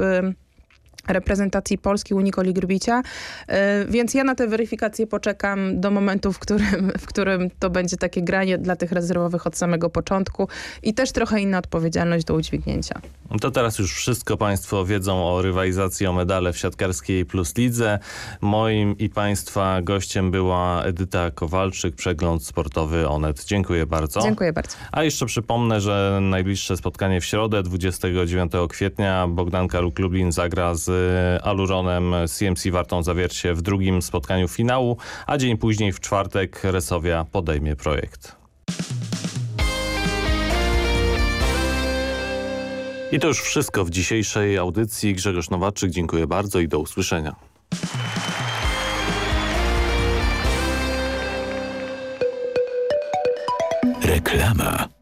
Speaker 17: reprezentacji Polski u Nikoli Grbicia, e, więc ja na tę weryfikację poczekam do momentu, w którym, w którym to będzie takie granie dla tych rezerwowych od samego początku i też trochę inna odpowiedzialność do udźwignięcia.
Speaker 12: To teraz już wszystko Państwo wiedzą o rywalizacji o medale w siatkarskiej plus lidze. Moim i Państwa gościem była Edyta Kowalczyk, przegląd sportowy Onet. Dziękuję bardzo.
Speaker 17: Dziękuję bardzo.
Speaker 12: A jeszcze przypomnę, że najbliższe spotkanie w środę 29 kwietnia Bogdanka Luk Lublin zagra z Aluronem CMC Wartą Zawiercie w drugim spotkaniu finału, a dzień później w czwartek Resowia podejmie projekt. I to już wszystko w dzisiejszej audycji. Grzegorz Nowaczyk, dziękuję bardzo i do usłyszenia.
Speaker 1: Reklama.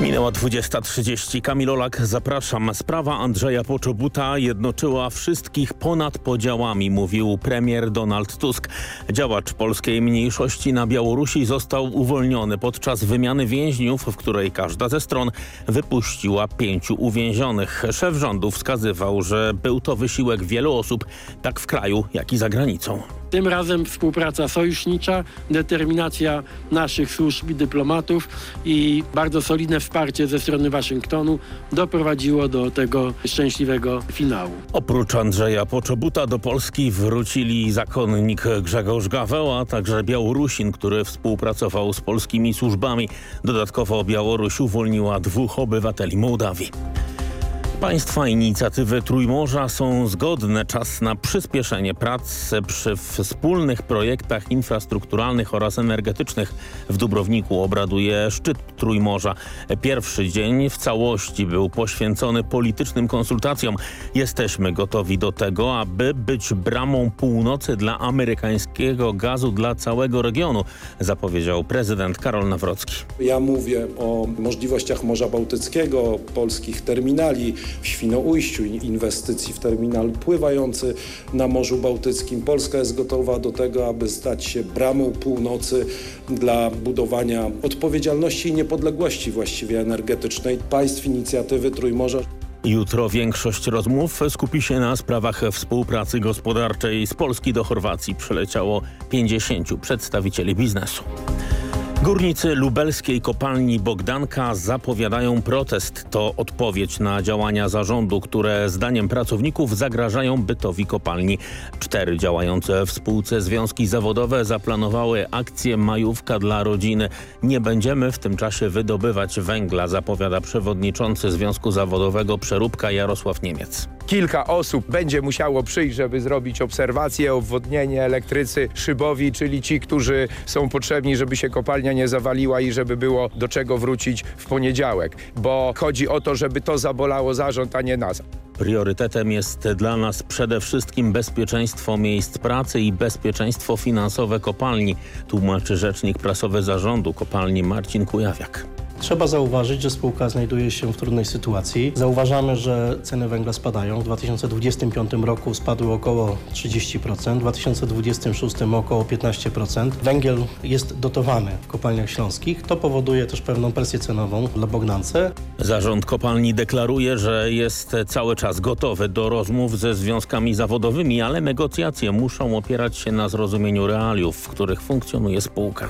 Speaker 2: Minęła 20.30. Kamil Olak, zapraszam. Sprawa Andrzeja Poczobuta jednoczyła wszystkich ponad podziałami, mówił premier Donald Tusk. Działacz polskiej mniejszości na Białorusi został uwolniony podczas wymiany więźniów, w której każda ze stron wypuściła pięciu uwięzionych. Szef rządu wskazywał, że był to wysiłek wielu osób, tak w kraju, jak i za granicą.
Speaker 4: Tym razem współpraca sojusznicza, determinacja naszych służb i dyplomatów i bardzo solidne wsparcie ze strony Waszyngtonu doprowadziło do tego szczęśliwego finału.
Speaker 2: Oprócz Andrzeja Poczobuta do Polski wrócili zakonnik Grzegorz Gaweł, a także Białorusin, który współpracował z polskimi służbami. Dodatkowo Białoruś uwolniła dwóch obywateli Mołdawii. Państwa inicjatywy Trójmorza są zgodne. Czas na przyspieszenie prac przy wspólnych projektach infrastrukturalnych oraz energetycznych. W Dubrowniku obraduje szczyt Trójmorza. Pierwszy dzień w całości był poświęcony politycznym konsultacjom. Jesteśmy gotowi do tego, aby być bramą północy dla amerykańskiego gazu dla całego regionu, zapowiedział prezydent Karol Nawrocki.
Speaker 18: Ja mówię o możliwościach Morza Bałtyckiego, polskich terminali, w Świnoujściu, inwestycji w terminal pływający na Morzu Bałtyckim. Polska jest gotowa do tego, aby stać się bramą północy dla budowania odpowiedzialności i niepodległości właściwie energetycznej państw inicjatywy Trójmorza.
Speaker 2: Jutro większość rozmów skupi się na sprawach współpracy gospodarczej. Z Polski do Chorwacji przyleciało 50 przedstawicieli biznesu. Górnicy lubelskiej kopalni Bogdanka zapowiadają protest. To odpowiedź na działania zarządu, które zdaniem pracowników zagrażają bytowi kopalni. Cztery działające w spółce związki zawodowe zaplanowały akcję Majówka dla rodziny. Nie będziemy w tym czasie wydobywać węgla, zapowiada przewodniczący Związku Zawodowego Przeróbka Jarosław Niemiec.
Speaker 19: Kilka osób będzie musiało przyjść, żeby zrobić obserwację, obwodnienie, elektrycy, szybowi, czyli ci, którzy są potrzebni, żeby się kopalnia nie zawaliła i żeby było do czego wrócić w poniedziałek. Bo chodzi o to, żeby to zabolało zarząd, a nie nas.
Speaker 2: Priorytetem jest dla nas przede wszystkim bezpieczeństwo miejsc pracy i bezpieczeństwo finansowe kopalni, tłumaczy rzecznik prasowy zarządu kopalni Marcin Kujawiak.
Speaker 20: Trzeba zauważyć, że spółka znajduje się w trudnej sytuacji. Zauważamy, że ceny węgla spadają. W 2025 roku spadły około 30%, w 2026 około 15%. Węgiel jest dotowany w kopalniach śląskich. To powoduje też pewną presję cenową dla Bogdance.
Speaker 2: Zarząd kopalni deklaruje, że jest cały czas gotowy do rozmów ze związkami zawodowymi, ale negocjacje muszą opierać się na zrozumieniu realiów, w których funkcjonuje spółka.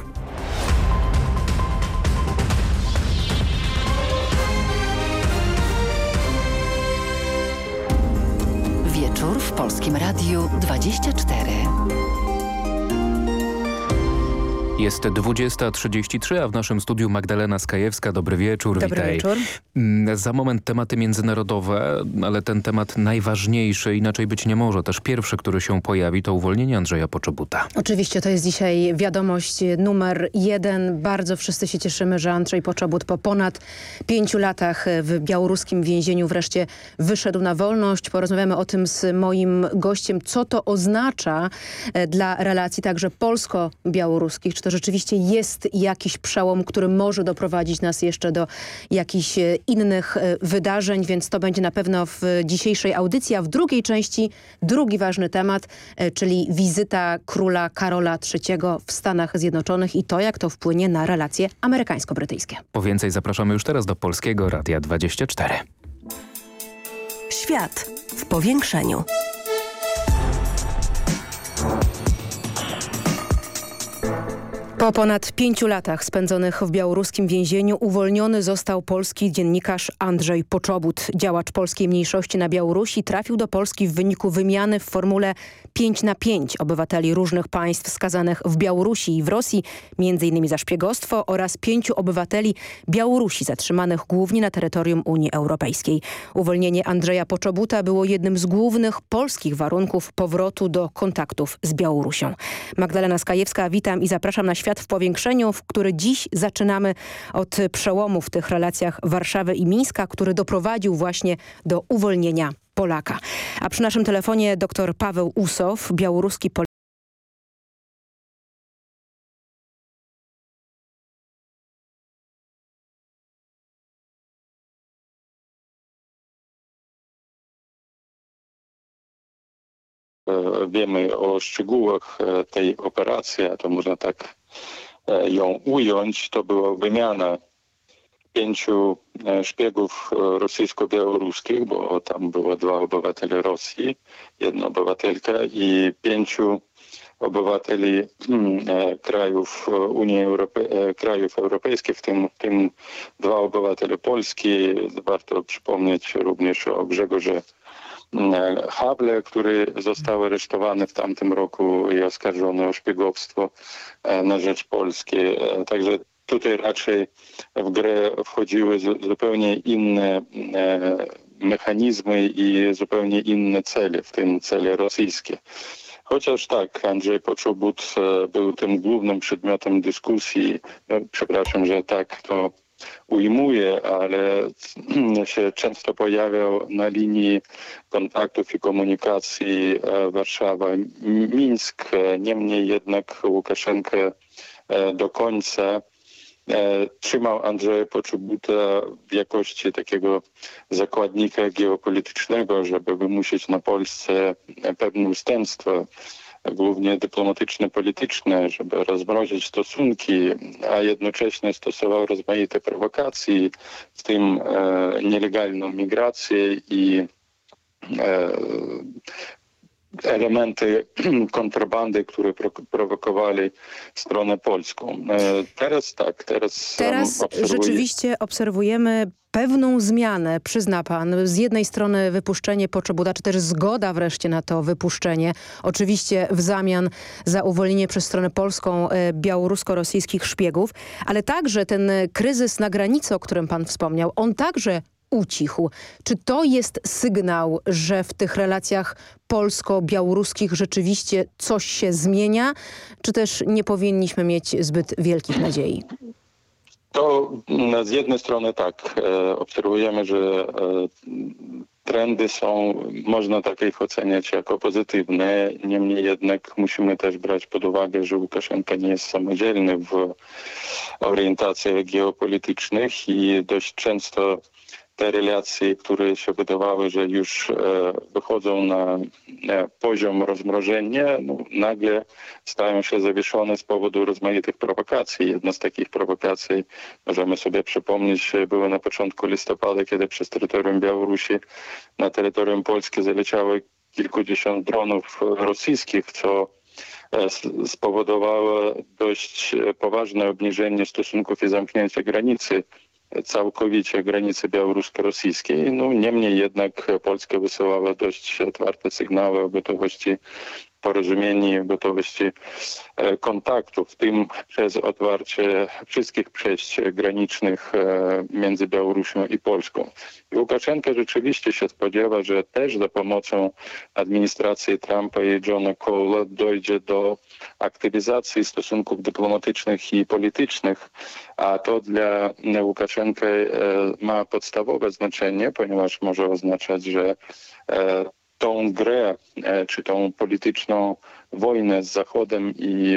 Speaker 10: Radiu 24.
Speaker 11: Jest 20.33, a w naszym studiu Magdalena Skajewska. Dobry wieczór,
Speaker 21: Dobry
Speaker 11: witaj.
Speaker 21: wieczór.
Speaker 11: Mm, Za moment tematy międzynarodowe, ale ten temat najważniejszy, inaczej być nie może, też pierwszy, który się pojawi, to uwolnienie Andrzeja Poczobuta.
Speaker 21: Oczywiście to jest dzisiaj wiadomość numer jeden. Bardzo wszyscy się cieszymy, że Andrzej Poczobut po ponad pięciu latach w białoruskim więzieniu wreszcie wyszedł na wolność. Porozmawiamy o tym z moim gościem, co to oznacza e, dla relacji także polsko-białoruskich. To rzeczywiście jest jakiś przełom, który może doprowadzić nas jeszcze do jakichś e, innych e, wydarzeń, więc to będzie na pewno w dzisiejszej audycji, a w drugiej części drugi ważny temat, e, czyli wizyta króla Karola III w Stanach Zjednoczonych i to, jak to wpłynie na relacje amerykańsko-brytyjskie.
Speaker 11: Po więcej zapraszamy już teraz do Polskiego Radia 24.
Speaker 22: Świat w powiększeniu.
Speaker 21: Po ponad pięciu latach spędzonych w białoruskim więzieniu uwolniony został polski dziennikarz Andrzej Poczobut. Działacz polskiej mniejszości na Białorusi trafił do Polski w wyniku wymiany w formule 5 na 5 obywateli różnych państw skazanych w Białorusi i w Rosji, m.in. za szpiegostwo oraz pięciu obywateli Białorusi zatrzymanych głównie na terytorium Unii Europejskiej. Uwolnienie Andrzeja Poczobuta było jednym z głównych polskich warunków powrotu do kontaktów z Białorusią. Magdalena Skajewska, witam i zapraszam na Świat w Powiększeniu, w który dziś zaczynamy od przełomu w tych relacjach Warszawy i Mińska, który doprowadził właśnie do uwolnienia Polaka. A przy naszym telefonie dr Paweł Usow, białoruski Polak.
Speaker 23: E, wiemy o szczegółach e, tej operacji, a to można tak ją ująć, to była wymiana pięciu szpiegów rosyjsko-białoruskich, bo tam było dwa obywatele Rosji, jedna obywatelka i pięciu obywateli krajów Unii Europe krajów europejskich, w tym, w tym dwa obywatele Polski. Warto przypomnieć również o Grzegorze Hable, który został aresztowany w tamtym roku i oskarżony o szpiegowstwo na rzecz Polski. Także tutaj raczej w grę wchodziły zupełnie inne mechanizmy i zupełnie inne cele, w tym cele rosyjskie. Chociaż tak, Andrzej Poczobut był tym głównym przedmiotem dyskusji. Przepraszam, że tak to ujmuje, ale [CLEARS THROAT] się często pojawiał na linii kontaktów i komunikacji Warszawa-Mińsk. Niemniej jednak Łukaszenkę do końca trzymał Andrzeja Poczobuta w jakości takiego zakładnika geopolitycznego, żeby wymusić na Polsce pewne ustępstwa głównie dyplomatyczne, polityczne, żeby rozmrozić stosunki, a jednocześnie stosował rozmaite prowokacje, w tym e, nielegalną migrację i e, elementy [CLEARS THROAT] kontrabandy, które pro, prowokowali stronę polską. E, teraz tak, teraz
Speaker 21: Teraz
Speaker 23: obserwuję...
Speaker 21: rzeczywiście obserwujemy pewną zmianę, przyzna pan. Z jednej strony wypuszczenie Poczobuta, czy też zgoda wreszcie na to wypuszczenie. Oczywiście w zamian za uwolnienie przez stronę polską e, białorusko-rosyjskich szpiegów, ale także ten kryzys na granicy, o którym pan wspomniał, on także ucichł. Czy to jest sygnał, że w tych relacjach polsko-białoruskich rzeczywiście coś się zmienia, czy też nie powinniśmy mieć zbyt wielkich nadziei?
Speaker 23: To z jednej strony tak, e, obserwujemy, że e, trendy są, można tak ich oceniać jako pozytywne, niemniej jednak musimy też brać pod uwagę, że Łukaszenka nie jest samodzielny w orientacjach geopolitycznych i dość często te relacje, które się wydawały, że już e, wychodzą na e, poziom rozmrożenia, no, nagle stają się zawieszone z powodu rozmaitych prowokacji. Jedna z takich prowokacji, możemy sobie przypomnieć, była na początku listopada, kiedy przez terytorium Białorusi na terytorium Polski zaleciały kilkudziesiąt dronów rosyjskich, co spowodowało dość poważne obniżenie stosunków i zamknięcie granicy całkowicie granicy białorusko-rosyjskiej. No, niemniej jednak Polska wysyłała dość otwarte sygnały o gotowości porozumienie i gotowości e, kontaktu, w tym przez otwarcie wszystkich przejść granicznych e, między Białorusią i Polską. I Łukaszenka rzeczywiście się spodziewa, że też za pomocą administracji Trumpa i Johna Cole'a dojdzie do aktywizacji stosunków dyplomatycznych i politycznych, a to dla Łukaszenki ma podstawowe znaczenie, ponieważ może oznaczać, że tą grę, e, czy tą polityczną wojnę z Zachodem i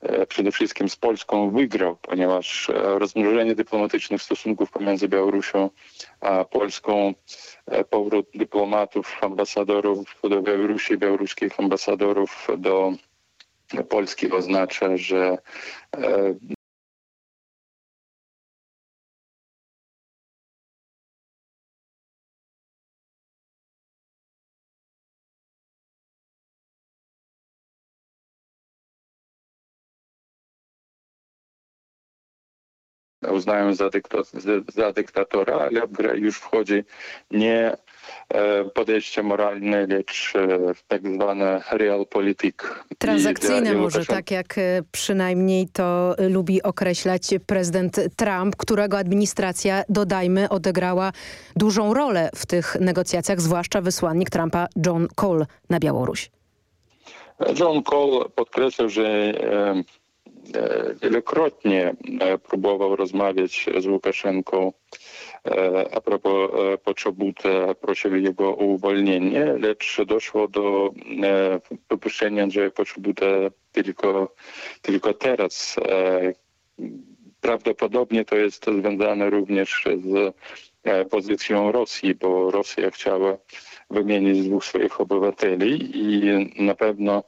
Speaker 23: e, przede wszystkim z Polską wygrał, ponieważ e, rozmnożenie dyplomatycznych stosunków pomiędzy Białorusią a Polską, powrót dyplomatów, ambasadorów do Białorusi, białoruskich ambasadorów do Polski oznacza, że uznają za, dykto, za dyktatora, ale w grę już wchodzi nie e, podejście moralne, lecz e, tak zwane realpolitik.
Speaker 21: Transakcyjne może, tak jak e, przynajmniej to lubi określać prezydent Trump, którego administracja, dodajmy, odegrała dużą rolę w tych negocjacjach, zwłaszcza wysłannik Trumpa John Cole na Białoruś.
Speaker 23: John Cole podkreślał, że wielokrotnie e, próbował rozmawiać z Łukaszenką e, a propos Poczobuta, prosił jego o uwolnienie, lecz doszło do wypuszczenia Andrzeja Poczobuta tylko, tylko teraz. Prawdopodobnie to jest związane również z pozycją Rosji, bo Rosja chciała wymienić dwóch swoich obywateli i na pewno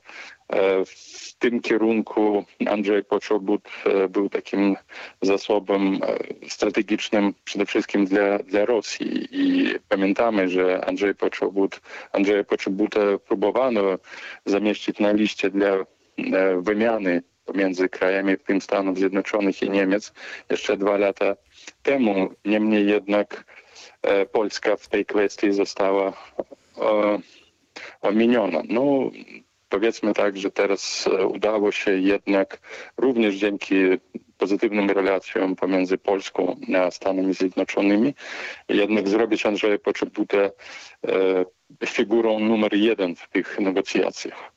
Speaker 23: w tym kierunku Andrzej Poczobut e, był takim zasobem e, strategicznym przede wszystkim dla, dla Rosji i pamiętamy, że Andrzej Poczobut, Andrzeja Poczobuta próbowano zamieścić na liście dla e, wymiany pomiędzy krajami, w tym Stanów Zjednoczonych i Niemiec jeszcze dwa lata temu. Niemniej jednak Polska w tej kwestii została ominiona. No, powiedzmy tak, że teraz e, udało się jednak również dzięki pozytywnym relacjom pomiędzy Polską a Stanami Zjednoczonymi jednak zrobić Andrzeja Poczobutę e, figurą numer jeden w tych negocjacjach.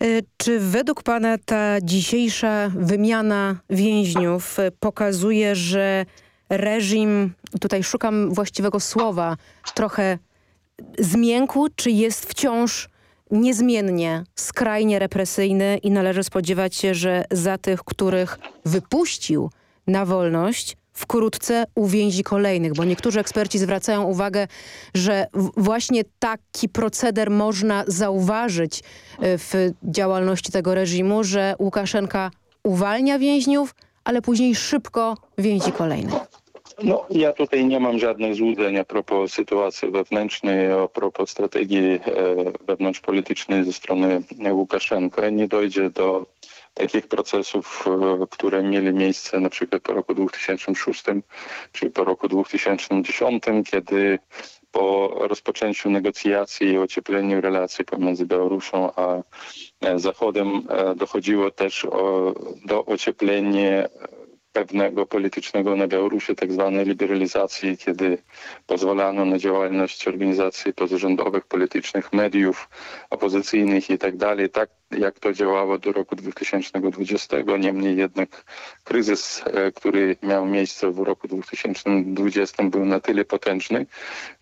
Speaker 21: E, czy według Pana ta dzisiejsza wymiana więźniów pokazuje, że reżim, tutaj szukam właściwego słowa, trochę zmiękł, czy jest wciąż niezmiennie skrajnie represyjny i należy spodziewać się, że za tych, których wypuścił na wolność, wkrótce uwięzi kolejnych, bo niektórzy eksperci zwracają uwagę, że właśnie taki proceder można zauważyć e, w działalności tego reżimu, że Łukaszenka uwalnia więźniów, ale później szybko więzi kolejnych.
Speaker 23: No, ja tutaj nie mam żadnych złudzeń a propos sytuacji wewnętrznej, a propos strategii e, wewnątrzpolitycznej ze strony Łukaszenka. Nie dojdzie do takich procesów, e, które mieli miejsce na przykład po roku 2006 czy po roku 2010, kiedy po rozpoczęciu negocjacji i ociepleniu relacji pomiędzy Białorusią a e, Zachodem dochodziło też do ocieplenia pewnego politycznego na Białorusi, tak zwanej liberalizacji, kiedy pozwalano na działalność organizacji pozarządowych, politycznych, mediów opozycyjnych i tak dalej, tak jak to działało do roku 2020. Niemniej jednak kryzys, e, który miał miejsce w roku 2020 był na tyle potężny,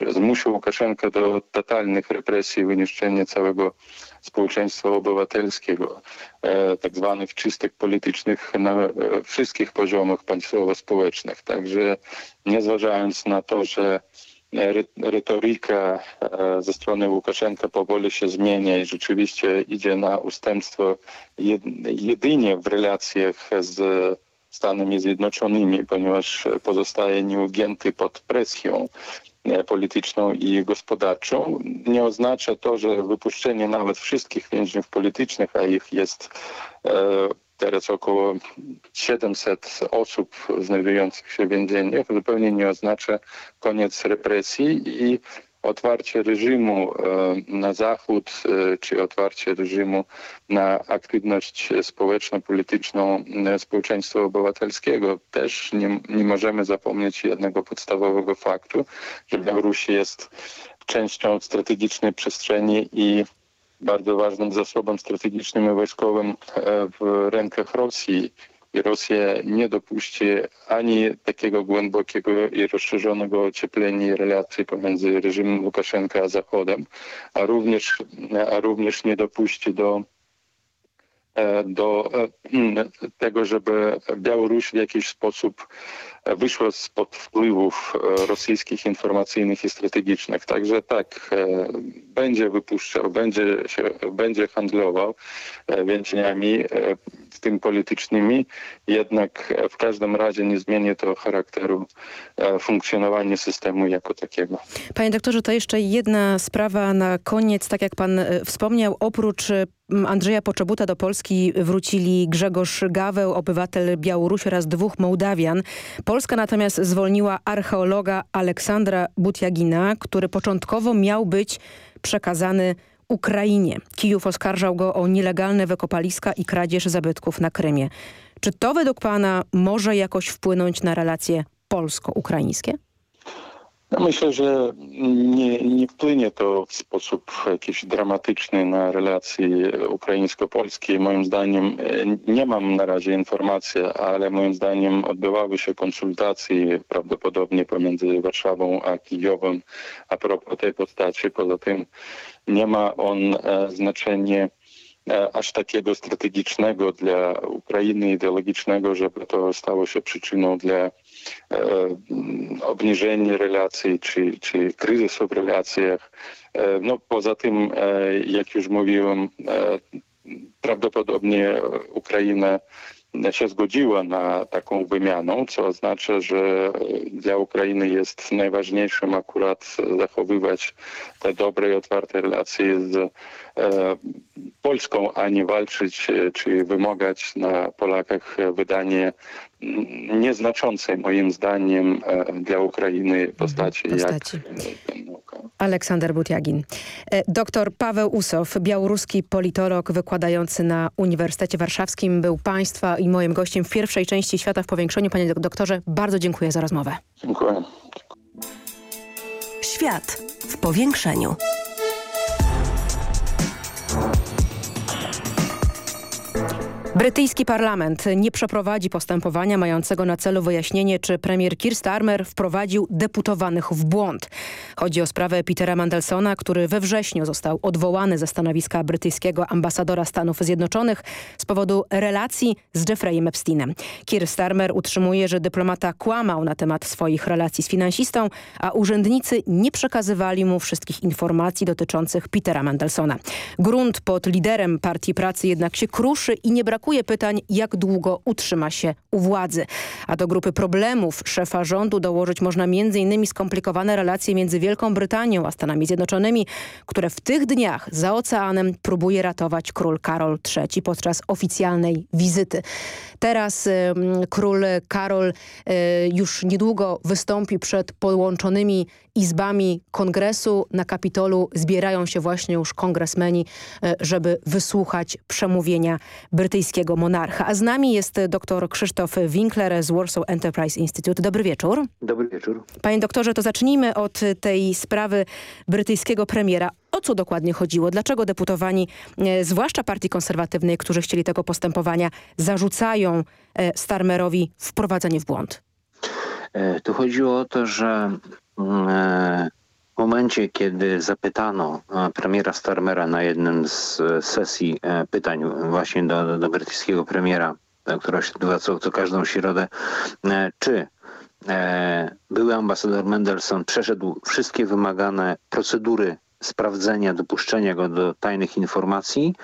Speaker 23: że zmusił Łukaszenkę do totalnych represji, wyniszczenia całego społeczeństwa obywatelskiego, e, tak zwanych czystek politycznych na e, wszystkich poziomach państwowo-społecznych. Także nie zważając na to, że retoryka e, ze strony Łukaszenka powoli się zmienia i rzeczywiście idzie na ustępstwo jedynie w relacjach z Stanami Zjednoczonymi, ponieważ pozostaje nieugięty pod presją polityczną i gospodarczą. Nie oznacza to, że wypuszczenie nawet wszystkich więźniów politycznych, a ich jest e, teraz około 700 osób znajdujących się w więzieniach, zupełnie nie oznacza koniec represji i otwarcie reżimu na Zachód, czy otwarcie reżimu na aktywność społeczno-polityczną społeczeństwa obywatelskiego. Też nie, nie możemy zapomnieć jednego podstawowego faktu, że Białoruś jest częścią strategicznej przestrzeni i bardzo ważnym zasobem strategicznym i wojskowym w rękach Rosji i Rosja nie dopuści ani takiego głębokiego i rozszerzonego ocieplenia relacji pomiędzy reżimem Łukaszenka a Zachodem, a również, a również nie dopuści do do tego, żeby Białoruś w jakiś sposób wyszła spod wpływów rosyjskich informacyjnych i strategicznych. Także tak, będzie wypuszczał, będzie, się, będzie handlował więźniami, tym politycznymi, jednak w każdym razie nie zmieni to charakteru funkcjonowania systemu jako takiego.
Speaker 21: Panie doktorze, to jeszcze jedna sprawa na koniec. Tak jak pan wspomniał, oprócz Andrzeja Poczobuta do Polski wrócili Grzegorz Gaweł, obywatel Białorusi oraz dwóch Mołdawian. Polska natomiast zwolniła archeologa Aleksandra Butjagina, który początkowo miał być przekazany Ukrainie. Kijów oskarżał go o nielegalne wykopaliska i kradzież zabytków na Krymie. Czy to według pana może jakoś wpłynąć na relacje polsko-ukraińskie?
Speaker 23: Ja myślę, że nie, nie wpłynie to w sposób jakiś dramatyczny na relacje ukraińsko-polskie. Moim zdaniem nie mam na razie informacji, ale moim zdaniem odbywały się konsultacje prawdopodobnie pomiędzy Warszawą a Kijowem a propos tej postaci. Poza tym nie ma on znaczenia aż takiego strategicznego dla Ukrainy, ideologicznego, żeby to stało się przyczyną dla obniżenia relacji czy, czy kryzysu w relacjach. No, poza tym, jak już mówiłem, prawdopodobnie Ukraina się zgodziła na taką wymianę, co oznacza, że dla Ukrainy jest najważniejszym akurat zachowywać te dobre i otwarte relacje z e, Polską, a nie walczyć czy wymagać na Polakach wydanie nieznaczącej moim zdaniem dla Ukrainy postaci, postaci. jak
Speaker 21: Aleksander Butiagin. Doktor Paweł Usow, białoruski politolog wykładający na Uniwersytecie Warszawskim był Państwa i moim gościem w pierwszej części Świata w Powiększeniu. Panie doktorze, bardzo dziękuję za rozmowę.
Speaker 23: Dziękuję.
Speaker 22: Świat w Powiększeniu.
Speaker 21: Brytyjski parlament nie przeprowadzi postępowania mającego na celu wyjaśnienie, czy premier Keir Starmer wprowadził deputowanych w błąd. Chodzi o sprawę Petera Mandelsona, który we wrześniu został odwołany ze stanowiska brytyjskiego ambasadora Stanów Zjednoczonych z powodu relacji z Jeffreyem Epsteinem. Keir Starmer utrzymuje, że dyplomata kłamał na temat swoich relacji z finansistą, a urzędnicy nie przekazywali mu wszystkich informacji dotyczących Petera Mandelsona. Grunt pod liderem Partii Pracy jednak się kruszy i nie brakuje brakuje pytań, jak długo utrzyma się u władzy. A do grupy problemów szefa rządu dołożyć można m.in. skomplikowane relacje między Wielką Brytanią a Stanami Zjednoczonymi, które w tych dniach za oceanem próbuje ratować król Karol III podczas oficjalnej wizyty. Teraz y, król Karol y, już niedługo wystąpi przed połączonymi izbami kongresu. Na Kapitolu zbierają się właśnie już kongresmeni, y, żeby wysłuchać przemówienia brytyjskiego monarcha. A z nami jest dr Krzysztof Winkler z Warsaw Enterprise Institute. Dobry wieczór.
Speaker 24: Dobry wieczór.
Speaker 21: Panie doktorze, to zacznijmy od tej sprawy brytyjskiego premiera. O co dokładnie chodziło? Dlaczego deputowani, e, zwłaszcza partii konserwatywnej, którzy chcieli tego postępowania, zarzucają e, Starmerowi wprowadzenie w błąd?
Speaker 24: E, tu chodziło o to, że w momencie, kiedy zapytano premiera Starmera na jednym z sesji pytań właśnie do, do brytyjskiego premiera, która się odbywa co, co każdą środę, czy były ambasador Mendelssohn przeszedł wszystkie wymagane procedury sprawdzenia, dopuszczenia go do tajnych informacji,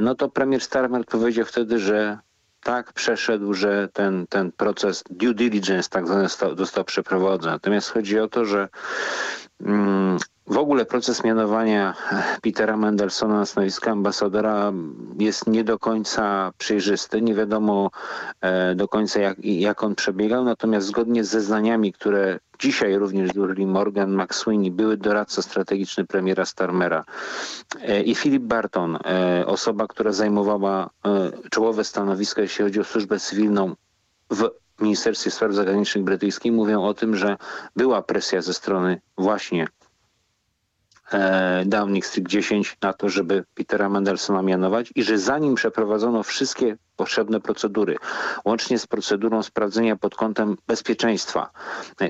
Speaker 24: no to premier Starmer powiedział wtedy, że tak przeszedł, że ten, ten proces due diligence tak zwany został, został przeprowadzony. Natomiast chodzi o to, że w ogóle proces mianowania Petera Mendelsona na stanowisko ambasadora jest nie do końca przejrzysty. Nie wiadomo e, do końca jak, jak on przebiegał, natomiast zgodnie z zeznaniami, które dzisiaj również złożyli Morgan McSweeney, były doradca strategiczny premiera Starmera e, i Philip Barton, e, osoba, która zajmowała czołowe stanowisko, jeśli chodzi o służbę cywilną w Ministerstwie Spraw Zagranicznych brytyjskim, mówią o tym, że była presja ze strony właśnie E, Downing Street 10 na to, żeby Petera Mendelsona mianować i że zanim przeprowadzono wszystkie potrzebne procedury, łącznie z procedurą sprawdzenia pod kątem bezpieczeństwa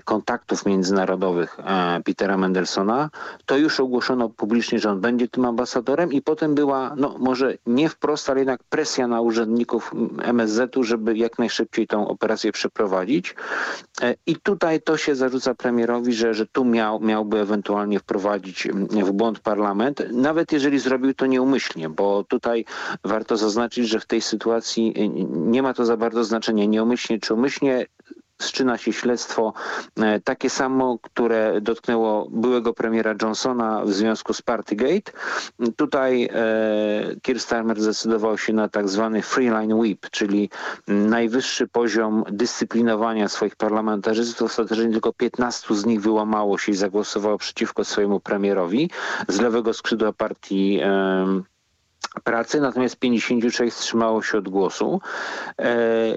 Speaker 24: kontaktów międzynarodowych e, Petera Mendelsona, to już ogłoszono publicznie, że on będzie tym ambasadorem i potem była, no może nie wprost, ale jednak presja na urzędników MSZ-u, żeby jak najszybciej tą operację przeprowadzić. E, I tutaj to się zarzuca premierowi, że, że tu miał, miałby ewentualnie wprowadzić w błąd parlament, nawet jeżeli zrobił to nieumyślnie, bo tutaj warto zaznaczyć, że w tej sytuacji nie ma to za bardzo znaczenia. Nieumyślnie czy umyślnie wszczyna się śledztwo e, takie samo, które dotknęło byłego premiera Johnsona w związku z Partygate. Tutaj e, Keir Starmer zdecydował się na tak zwany freeline whip, czyli najwyższy poziom dyscyplinowania swoich parlamentarzystów. Ostatecznie tylko 15 z nich wyłamało się i zagłosowało przeciwko swojemu premierowi z lewego skrzydła partii pracy, natomiast 53 wstrzymało się od głosu. E,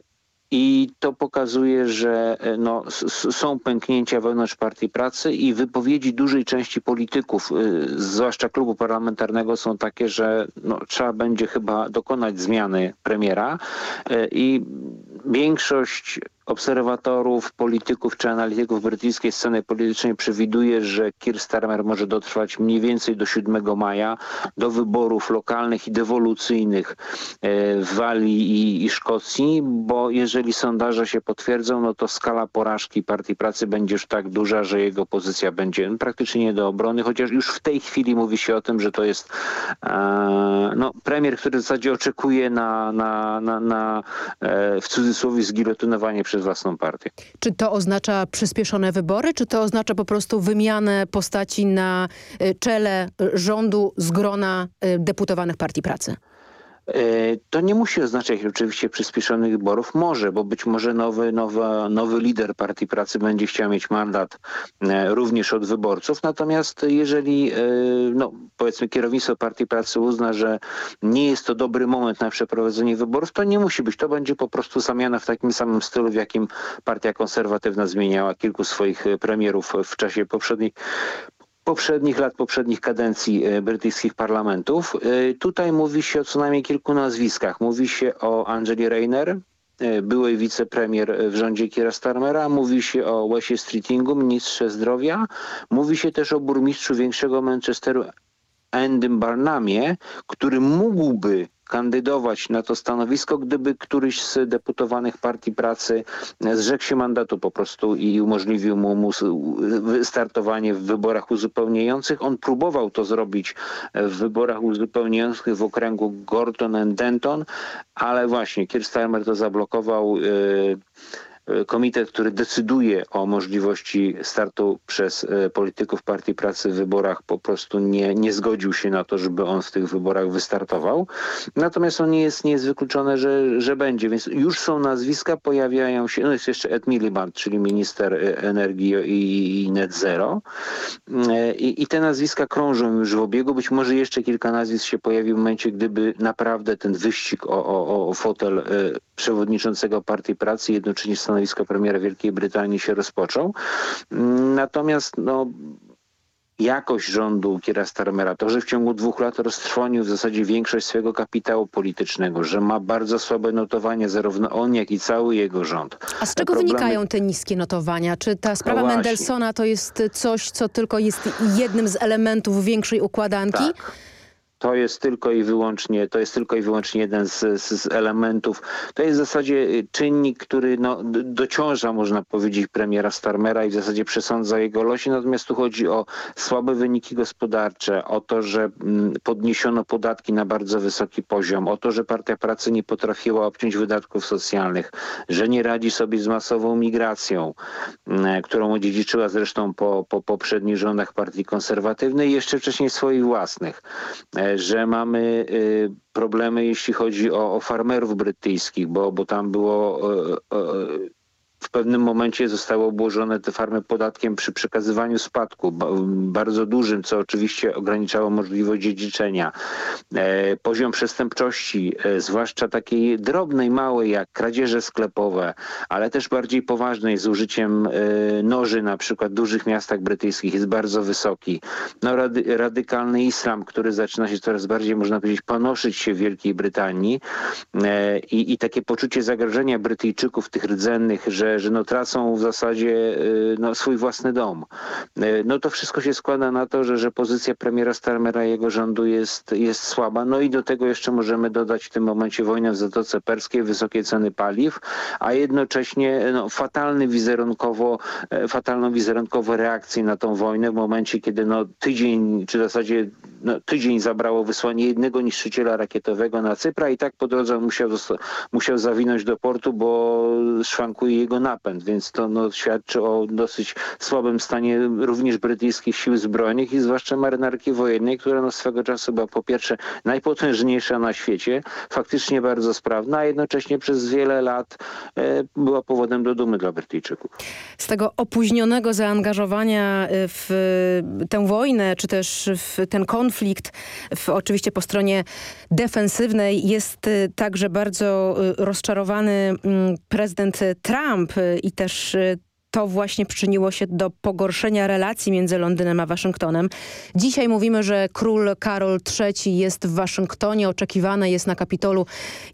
Speaker 24: I to pokazuje, że e, no, są pęknięcia wewnątrz Partii Pracy i wypowiedzi dużej części polityków, e, zwłaszcza klubu parlamentarnego, są takie, że no, trzeba będzie chyba dokonać zmiany premiera i większość obserwatorów, polityków czy analityków brytyjskiej sceny politycznej przewiduje, że Keir Starmer może dotrwać mniej więcej do 7 maja, do wyborów lokalnych i dewolucyjnych e, w Walii i, i Szkocji, bo jeżeli sondaże się potwierdzą, no to skala porażki Partii Pracy będzie już tak duża, że jego pozycja będzie praktycznie nie do obrony, chociaż już w tej chwili mówi się o tym, że to jest e, no, premier, który w zasadzie oczekuje na, na, na, na e, w cudzysłowie zgilotynowanie przez własną partię.
Speaker 21: Czy to oznacza przyspieszone wybory, czy to oznacza po prostu wymianę postaci na y, czele rządu z grona y, deputowanych partii pracy?
Speaker 24: E, to nie musi oznaczać oczywiście przyspieszonych wyborów. Może, bo być może nowy, nowy, nowy lider Partii Pracy będzie chciał mieć mandat e, również od wyborców. Natomiast jeżeli e, no, powiedzmy kierownictwo Partii Pracy uzna, że nie jest to dobry moment na przeprowadzenie wyborów, to nie musi być. To będzie po prostu zamiana w takim samym stylu, w jakim Partia Konserwatywna zmieniała kilku swoich premierów w czasie poprzedniej poprzednich lat, poprzednich kadencji e, brytyjskich parlamentów. E, tutaj mówi się o co najmniej kilku nazwiskach. Mówi się o Angeli Rayner, e, byłej wicepremier w rządzie Kiera Starmera. Mówi się o Wesie Streetingu, ministrze zdrowia. Mówi się też o burmistrzu większego Manchesteru Endym Barnamie, który mógłby kandydować na to stanowisko, gdyby któryś z deputowanych partii pracy zrzekł się mandatu po prostu i umożliwił mu, mu startowanie w wyborach uzupełniających. On próbował to zrobić w wyborach uzupełniających w okręgu Gorton and Denton, ale właśnie Starmer to zablokował. Yy, komitet, który decyduje o możliwości startu przez e, polityków Partii Pracy w wyborach po prostu nie, nie zgodził się na to, żeby on w tych wyborach wystartował. Natomiast on nie jest, nie że, że będzie, więc już są nazwiska, pojawiają się, no jest jeszcze Ed Miliband, czyli minister e, energii i, i net zero I, i te nazwiska krążą już w obiegu. Być może jeszcze kilka nazwisk się pojawi w momencie, gdyby naprawdę ten wyścig o, o, o fotel przewodniczącego Partii Pracy jednocześnie stanowisko premiera Wielkiej Brytanii się rozpoczął. Natomiast no, jakość rządu Kiera Starmera, to, że w ciągu dwóch lat roztrwonił w zasadzie większość swojego kapitału politycznego, że ma bardzo słabe notowania zarówno on, jak i cały jego rząd.
Speaker 21: A z czego Problemy... wynikają te niskie notowania? Czy ta sprawa no Mendelsona to jest coś, co tylko jest jednym z elementów większej układanki?
Speaker 24: Tak. To jest tylko i wyłącznie, to jest tylko i wyłącznie jeden z, z, z elementów. To jest w zasadzie y, czynnik, który no, dociąża, można powiedzieć, premiera Starmera i w zasadzie przesądza jego losie. Natomiast tu chodzi o słabe wyniki gospodarcze, o to, że mm, podniesiono podatki na bardzo wysoki poziom, o to, że Partia Pracy nie potrafiła obciąć wydatków socjalnych, że nie radzi sobie z masową migracją, mm, którą odziedziczyła zresztą po, po poprzednich rządach Partii Konserwatywnej i jeszcze wcześniej swoich własnych. Że mamy y, problemy, jeśli chodzi o, o farmerów brytyjskich, bo, bo tam było e, e, w pewnym momencie zostały obłożone te farmy podatkiem przy przekazywaniu spadku, bardzo dużym, co oczywiście ograniczało możliwość dziedziczenia. E, poziom przestępczości, e, zwłaszcza takiej drobnej, małej, jak kradzieże sklepowe, ale też bardziej poważnej z użyciem e, noży na przykład w dużych miastach brytyjskich jest bardzo wysoki. No, rady, radykalny islam, który zaczyna się coraz bardziej, można powiedzieć, panoszyć się w Wielkiej Brytanii i, i takie poczucie zagrożenia Brytyjczyków, tych rdzennych, że że, no, tracą w zasadzie y, no, swój własny dom. Y, no to wszystko się składa na to, że, że pozycja premiera Starmera i jego rządu jest, jest słaba. No i do tego jeszcze możemy dodać w tym momencie wojnę w Zatoce Perskiej, wysokie ceny paliw, a jednocześnie no, fatalny wizerunkowo, e, fatalną wizerunkowo reakcję na tą wojnę w momencie, kiedy no, tydzień, czy w zasadzie no, tydzień zabrało wysłanie jednego niszczyciela rakietowego na Cypra i tak po drodze musiał, musiał zawinąć do portu, bo szwankuje jego napęd, więc to no, świadczy o dosyć słabym stanie również brytyjskich sił zbrojnych i zwłaszcza marynarki wojennej, która no, swego czasu była po pierwsze najpotężniejsza na świecie, faktycznie bardzo sprawna, a jednocześnie przez wiele lat e, była powodem do dumy dla Brytyjczyków.
Speaker 21: Z tego opóźnionego zaangażowania e, w tę wojnę, czy też w ten konflikt, w, oczywiście po stronie defensywnej jest e, także bardzo e, rozczarowany mm, prezydent Trump, i też y, to właśnie przyczyniło się do pogorszenia relacji między Londynem a Waszyngtonem. Dzisiaj mówimy, że król Karol III jest w Waszyngtonie, oczekiwane jest na Kapitolu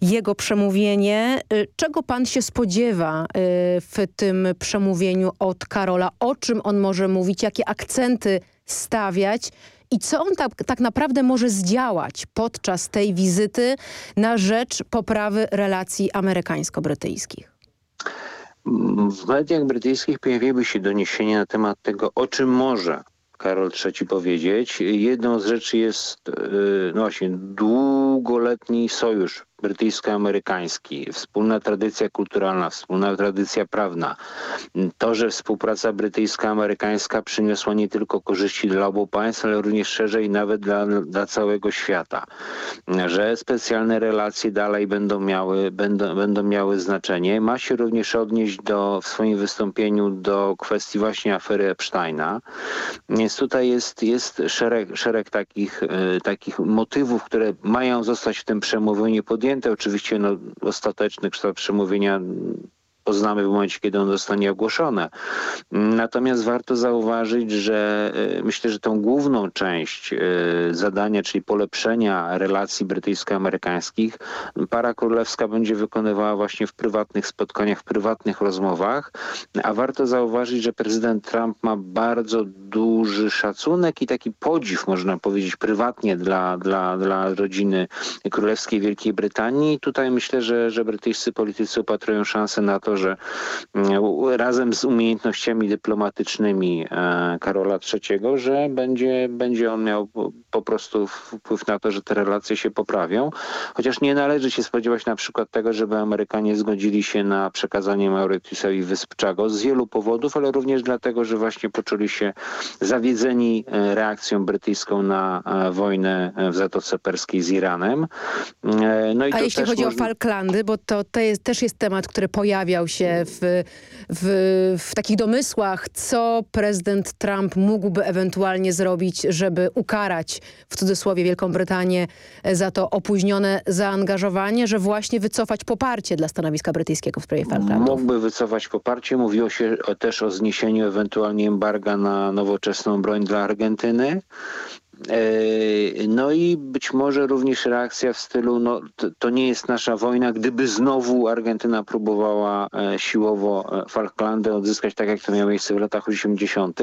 Speaker 21: jego przemówienie. Y, czego pan się spodziewa y, w tym przemówieniu od Karola? O czym on może mówić? Jakie akcenty stawiać? I co on tak, tak naprawdę może zdziałać podczas tej wizyty na rzecz poprawy relacji amerykańsko-brytyjskich?
Speaker 24: W mediach brytyjskich pojawiły się doniesienia na temat tego, o czym może Karol III powiedzieć. Jedną z rzeczy jest no właśnie długoletni sojusz brytyjsko-amerykański, wspólna tradycja kulturalna, wspólna tradycja prawna. To, że współpraca brytyjsko-amerykańska przyniosła nie tylko korzyści dla obu państw, ale również szerzej nawet dla, dla całego świata. Że specjalne relacje dalej będą miały, będą, będą miały znaczenie. Ma się również odnieść do, w swoim wystąpieniu do kwestii właśnie afery Epsteina. Więc tutaj jest, jest szereg, szereg takich, e, takich motywów, które mają zostać w tym przemówieniu podjęte podjęte. Oczywiście no, ostateczny kształt przemówienia poznamy w momencie, kiedy on zostanie ogłoszone. Natomiast warto zauważyć, że e, myślę, że tą główną część e, zadania, czyli polepszenia relacji brytyjsko-amerykańskich, para królewska będzie wykonywała właśnie w prywatnych spotkaniach, w prywatnych rozmowach, a warto zauważyć, że prezydent Trump ma bardzo duży szacunek i taki podziw, można powiedzieć, prywatnie dla, dla, dla rodziny królewskiej Wielkiej Brytanii. Tutaj myślę, że, że brytyjscy politycy upatrują szansę na to, że mm, razem z umiejętnościami dyplomatycznymi e, Karola III, że będzie, będzie on miał po prostu wpływ na to, że te relacje się poprawią. Chociaż nie należy się spodziewać na przykład tego, żeby Amerykanie zgodzili się na przekazanie Mauritiusowi wysp Chagos z wielu powodów, ale również dlatego, że właśnie poczuli się zawiedzeni e, reakcją brytyjską na e, wojnę w Zatoce Perskiej z Iranem.
Speaker 21: No i A jeśli chodzi można... o Falklandy, bo to, to jest, też jest temat, który pojawiał się w, w, w takich domysłach, co prezydent Trump mógłby ewentualnie zrobić, żeby ukarać w cudzysłowie Wielką Brytanię za to opóźnione zaangażowanie, że właśnie wycofać poparcie dla stanowiska brytyjskiego w sprawie Falklandów.
Speaker 24: Mógłby wycofać poparcie. Mówiło się też o zniesieniu ewentualnie embarga na nowoczesną broń dla Argentyny. No i być może również reakcja w stylu, no to, to nie jest nasza wojna, gdyby znowu Argentyna próbowała siłowo Falklandy odzyskać tak, jak to miało miejsce w latach 80.,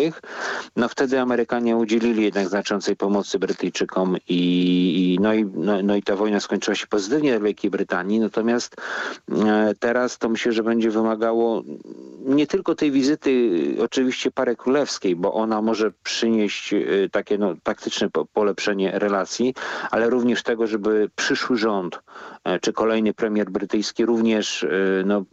Speaker 24: no wtedy Amerykanie udzielili jednak znaczącej pomocy Brytyjczykom i, i, no, i no, no, i ta wojna skończyła się pozytywnie dla Wielkiej Brytanii, natomiast teraz to myślę, że będzie wymagało nie tylko tej wizyty oczywiście parę królewskiej, bo ona może przynieść takie no, taktyczne polepszenie relacji, ale również tego, żeby przyszły rząd czy kolejny premier brytyjski również no,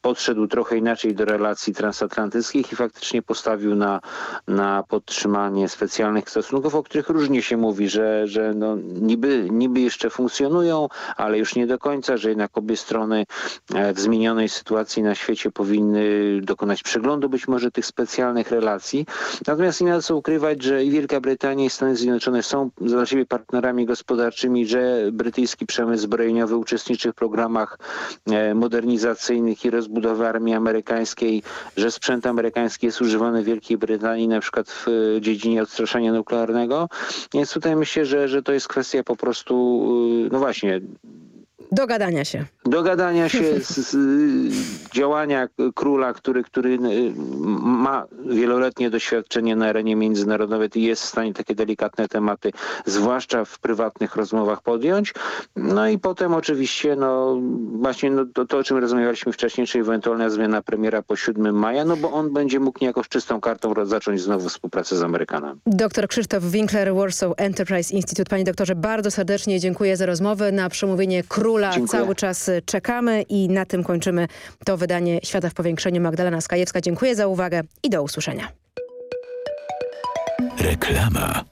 Speaker 24: podszedł trochę inaczej do relacji transatlantyckich i faktycznie postawił na, na podtrzymanie specjalnych stosunków, o których różnie się mówi, że, że no, niby, niby jeszcze funkcjonują, ale już nie do końca, że jednak obie strony w zmienionej sytuacji na świecie powinny dokonać przeglądu być może tych specjalnych relacji. Natomiast nie ma co ukrywać, że i Wielka Brytania i Stany Zjednoczone są dla siebie partnerami gospodarczymi, że brytyjski przemysł zbrojeniowy uczestniczy w programach modernizacyjnych i rozbudowy armii amerykańskiej, że sprzęt amerykański jest używany w Wielkiej Brytanii na przykład w dziedzinie odstraszania nuklearnego. Więc tutaj myślę, że, że to jest kwestia po prostu, no właśnie,
Speaker 21: Dogadania się.
Speaker 24: Dogadania się [LAUGHS] z, z działania króla, który, który ma wieloletnie doświadczenie na arenie międzynarodowej i jest w stanie takie delikatne tematy, zwłaszcza w prywatnych rozmowach podjąć. No i potem oczywiście, no właśnie no, to, to, o czym rozmawialiśmy wcześniej, czyli ewentualna zmiana premiera po 7 maja, no bo on będzie mógł niejako z czystą kartą zacząć znowu współpracę z Amerykanami.
Speaker 21: Doktor Krzysztof Winkler, Warsaw Enterprise Institute. Panie doktorze, bardzo serdecznie dziękuję za rozmowę. Na przemówienie króla Dziękuję. cały czas czekamy i na tym kończymy to wydanie Świata w powiększeniu. Magdalena Skajewska, dziękuję za uwagę i do usłyszenia.
Speaker 1: Reklama.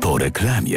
Speaker 1: Po reklamie.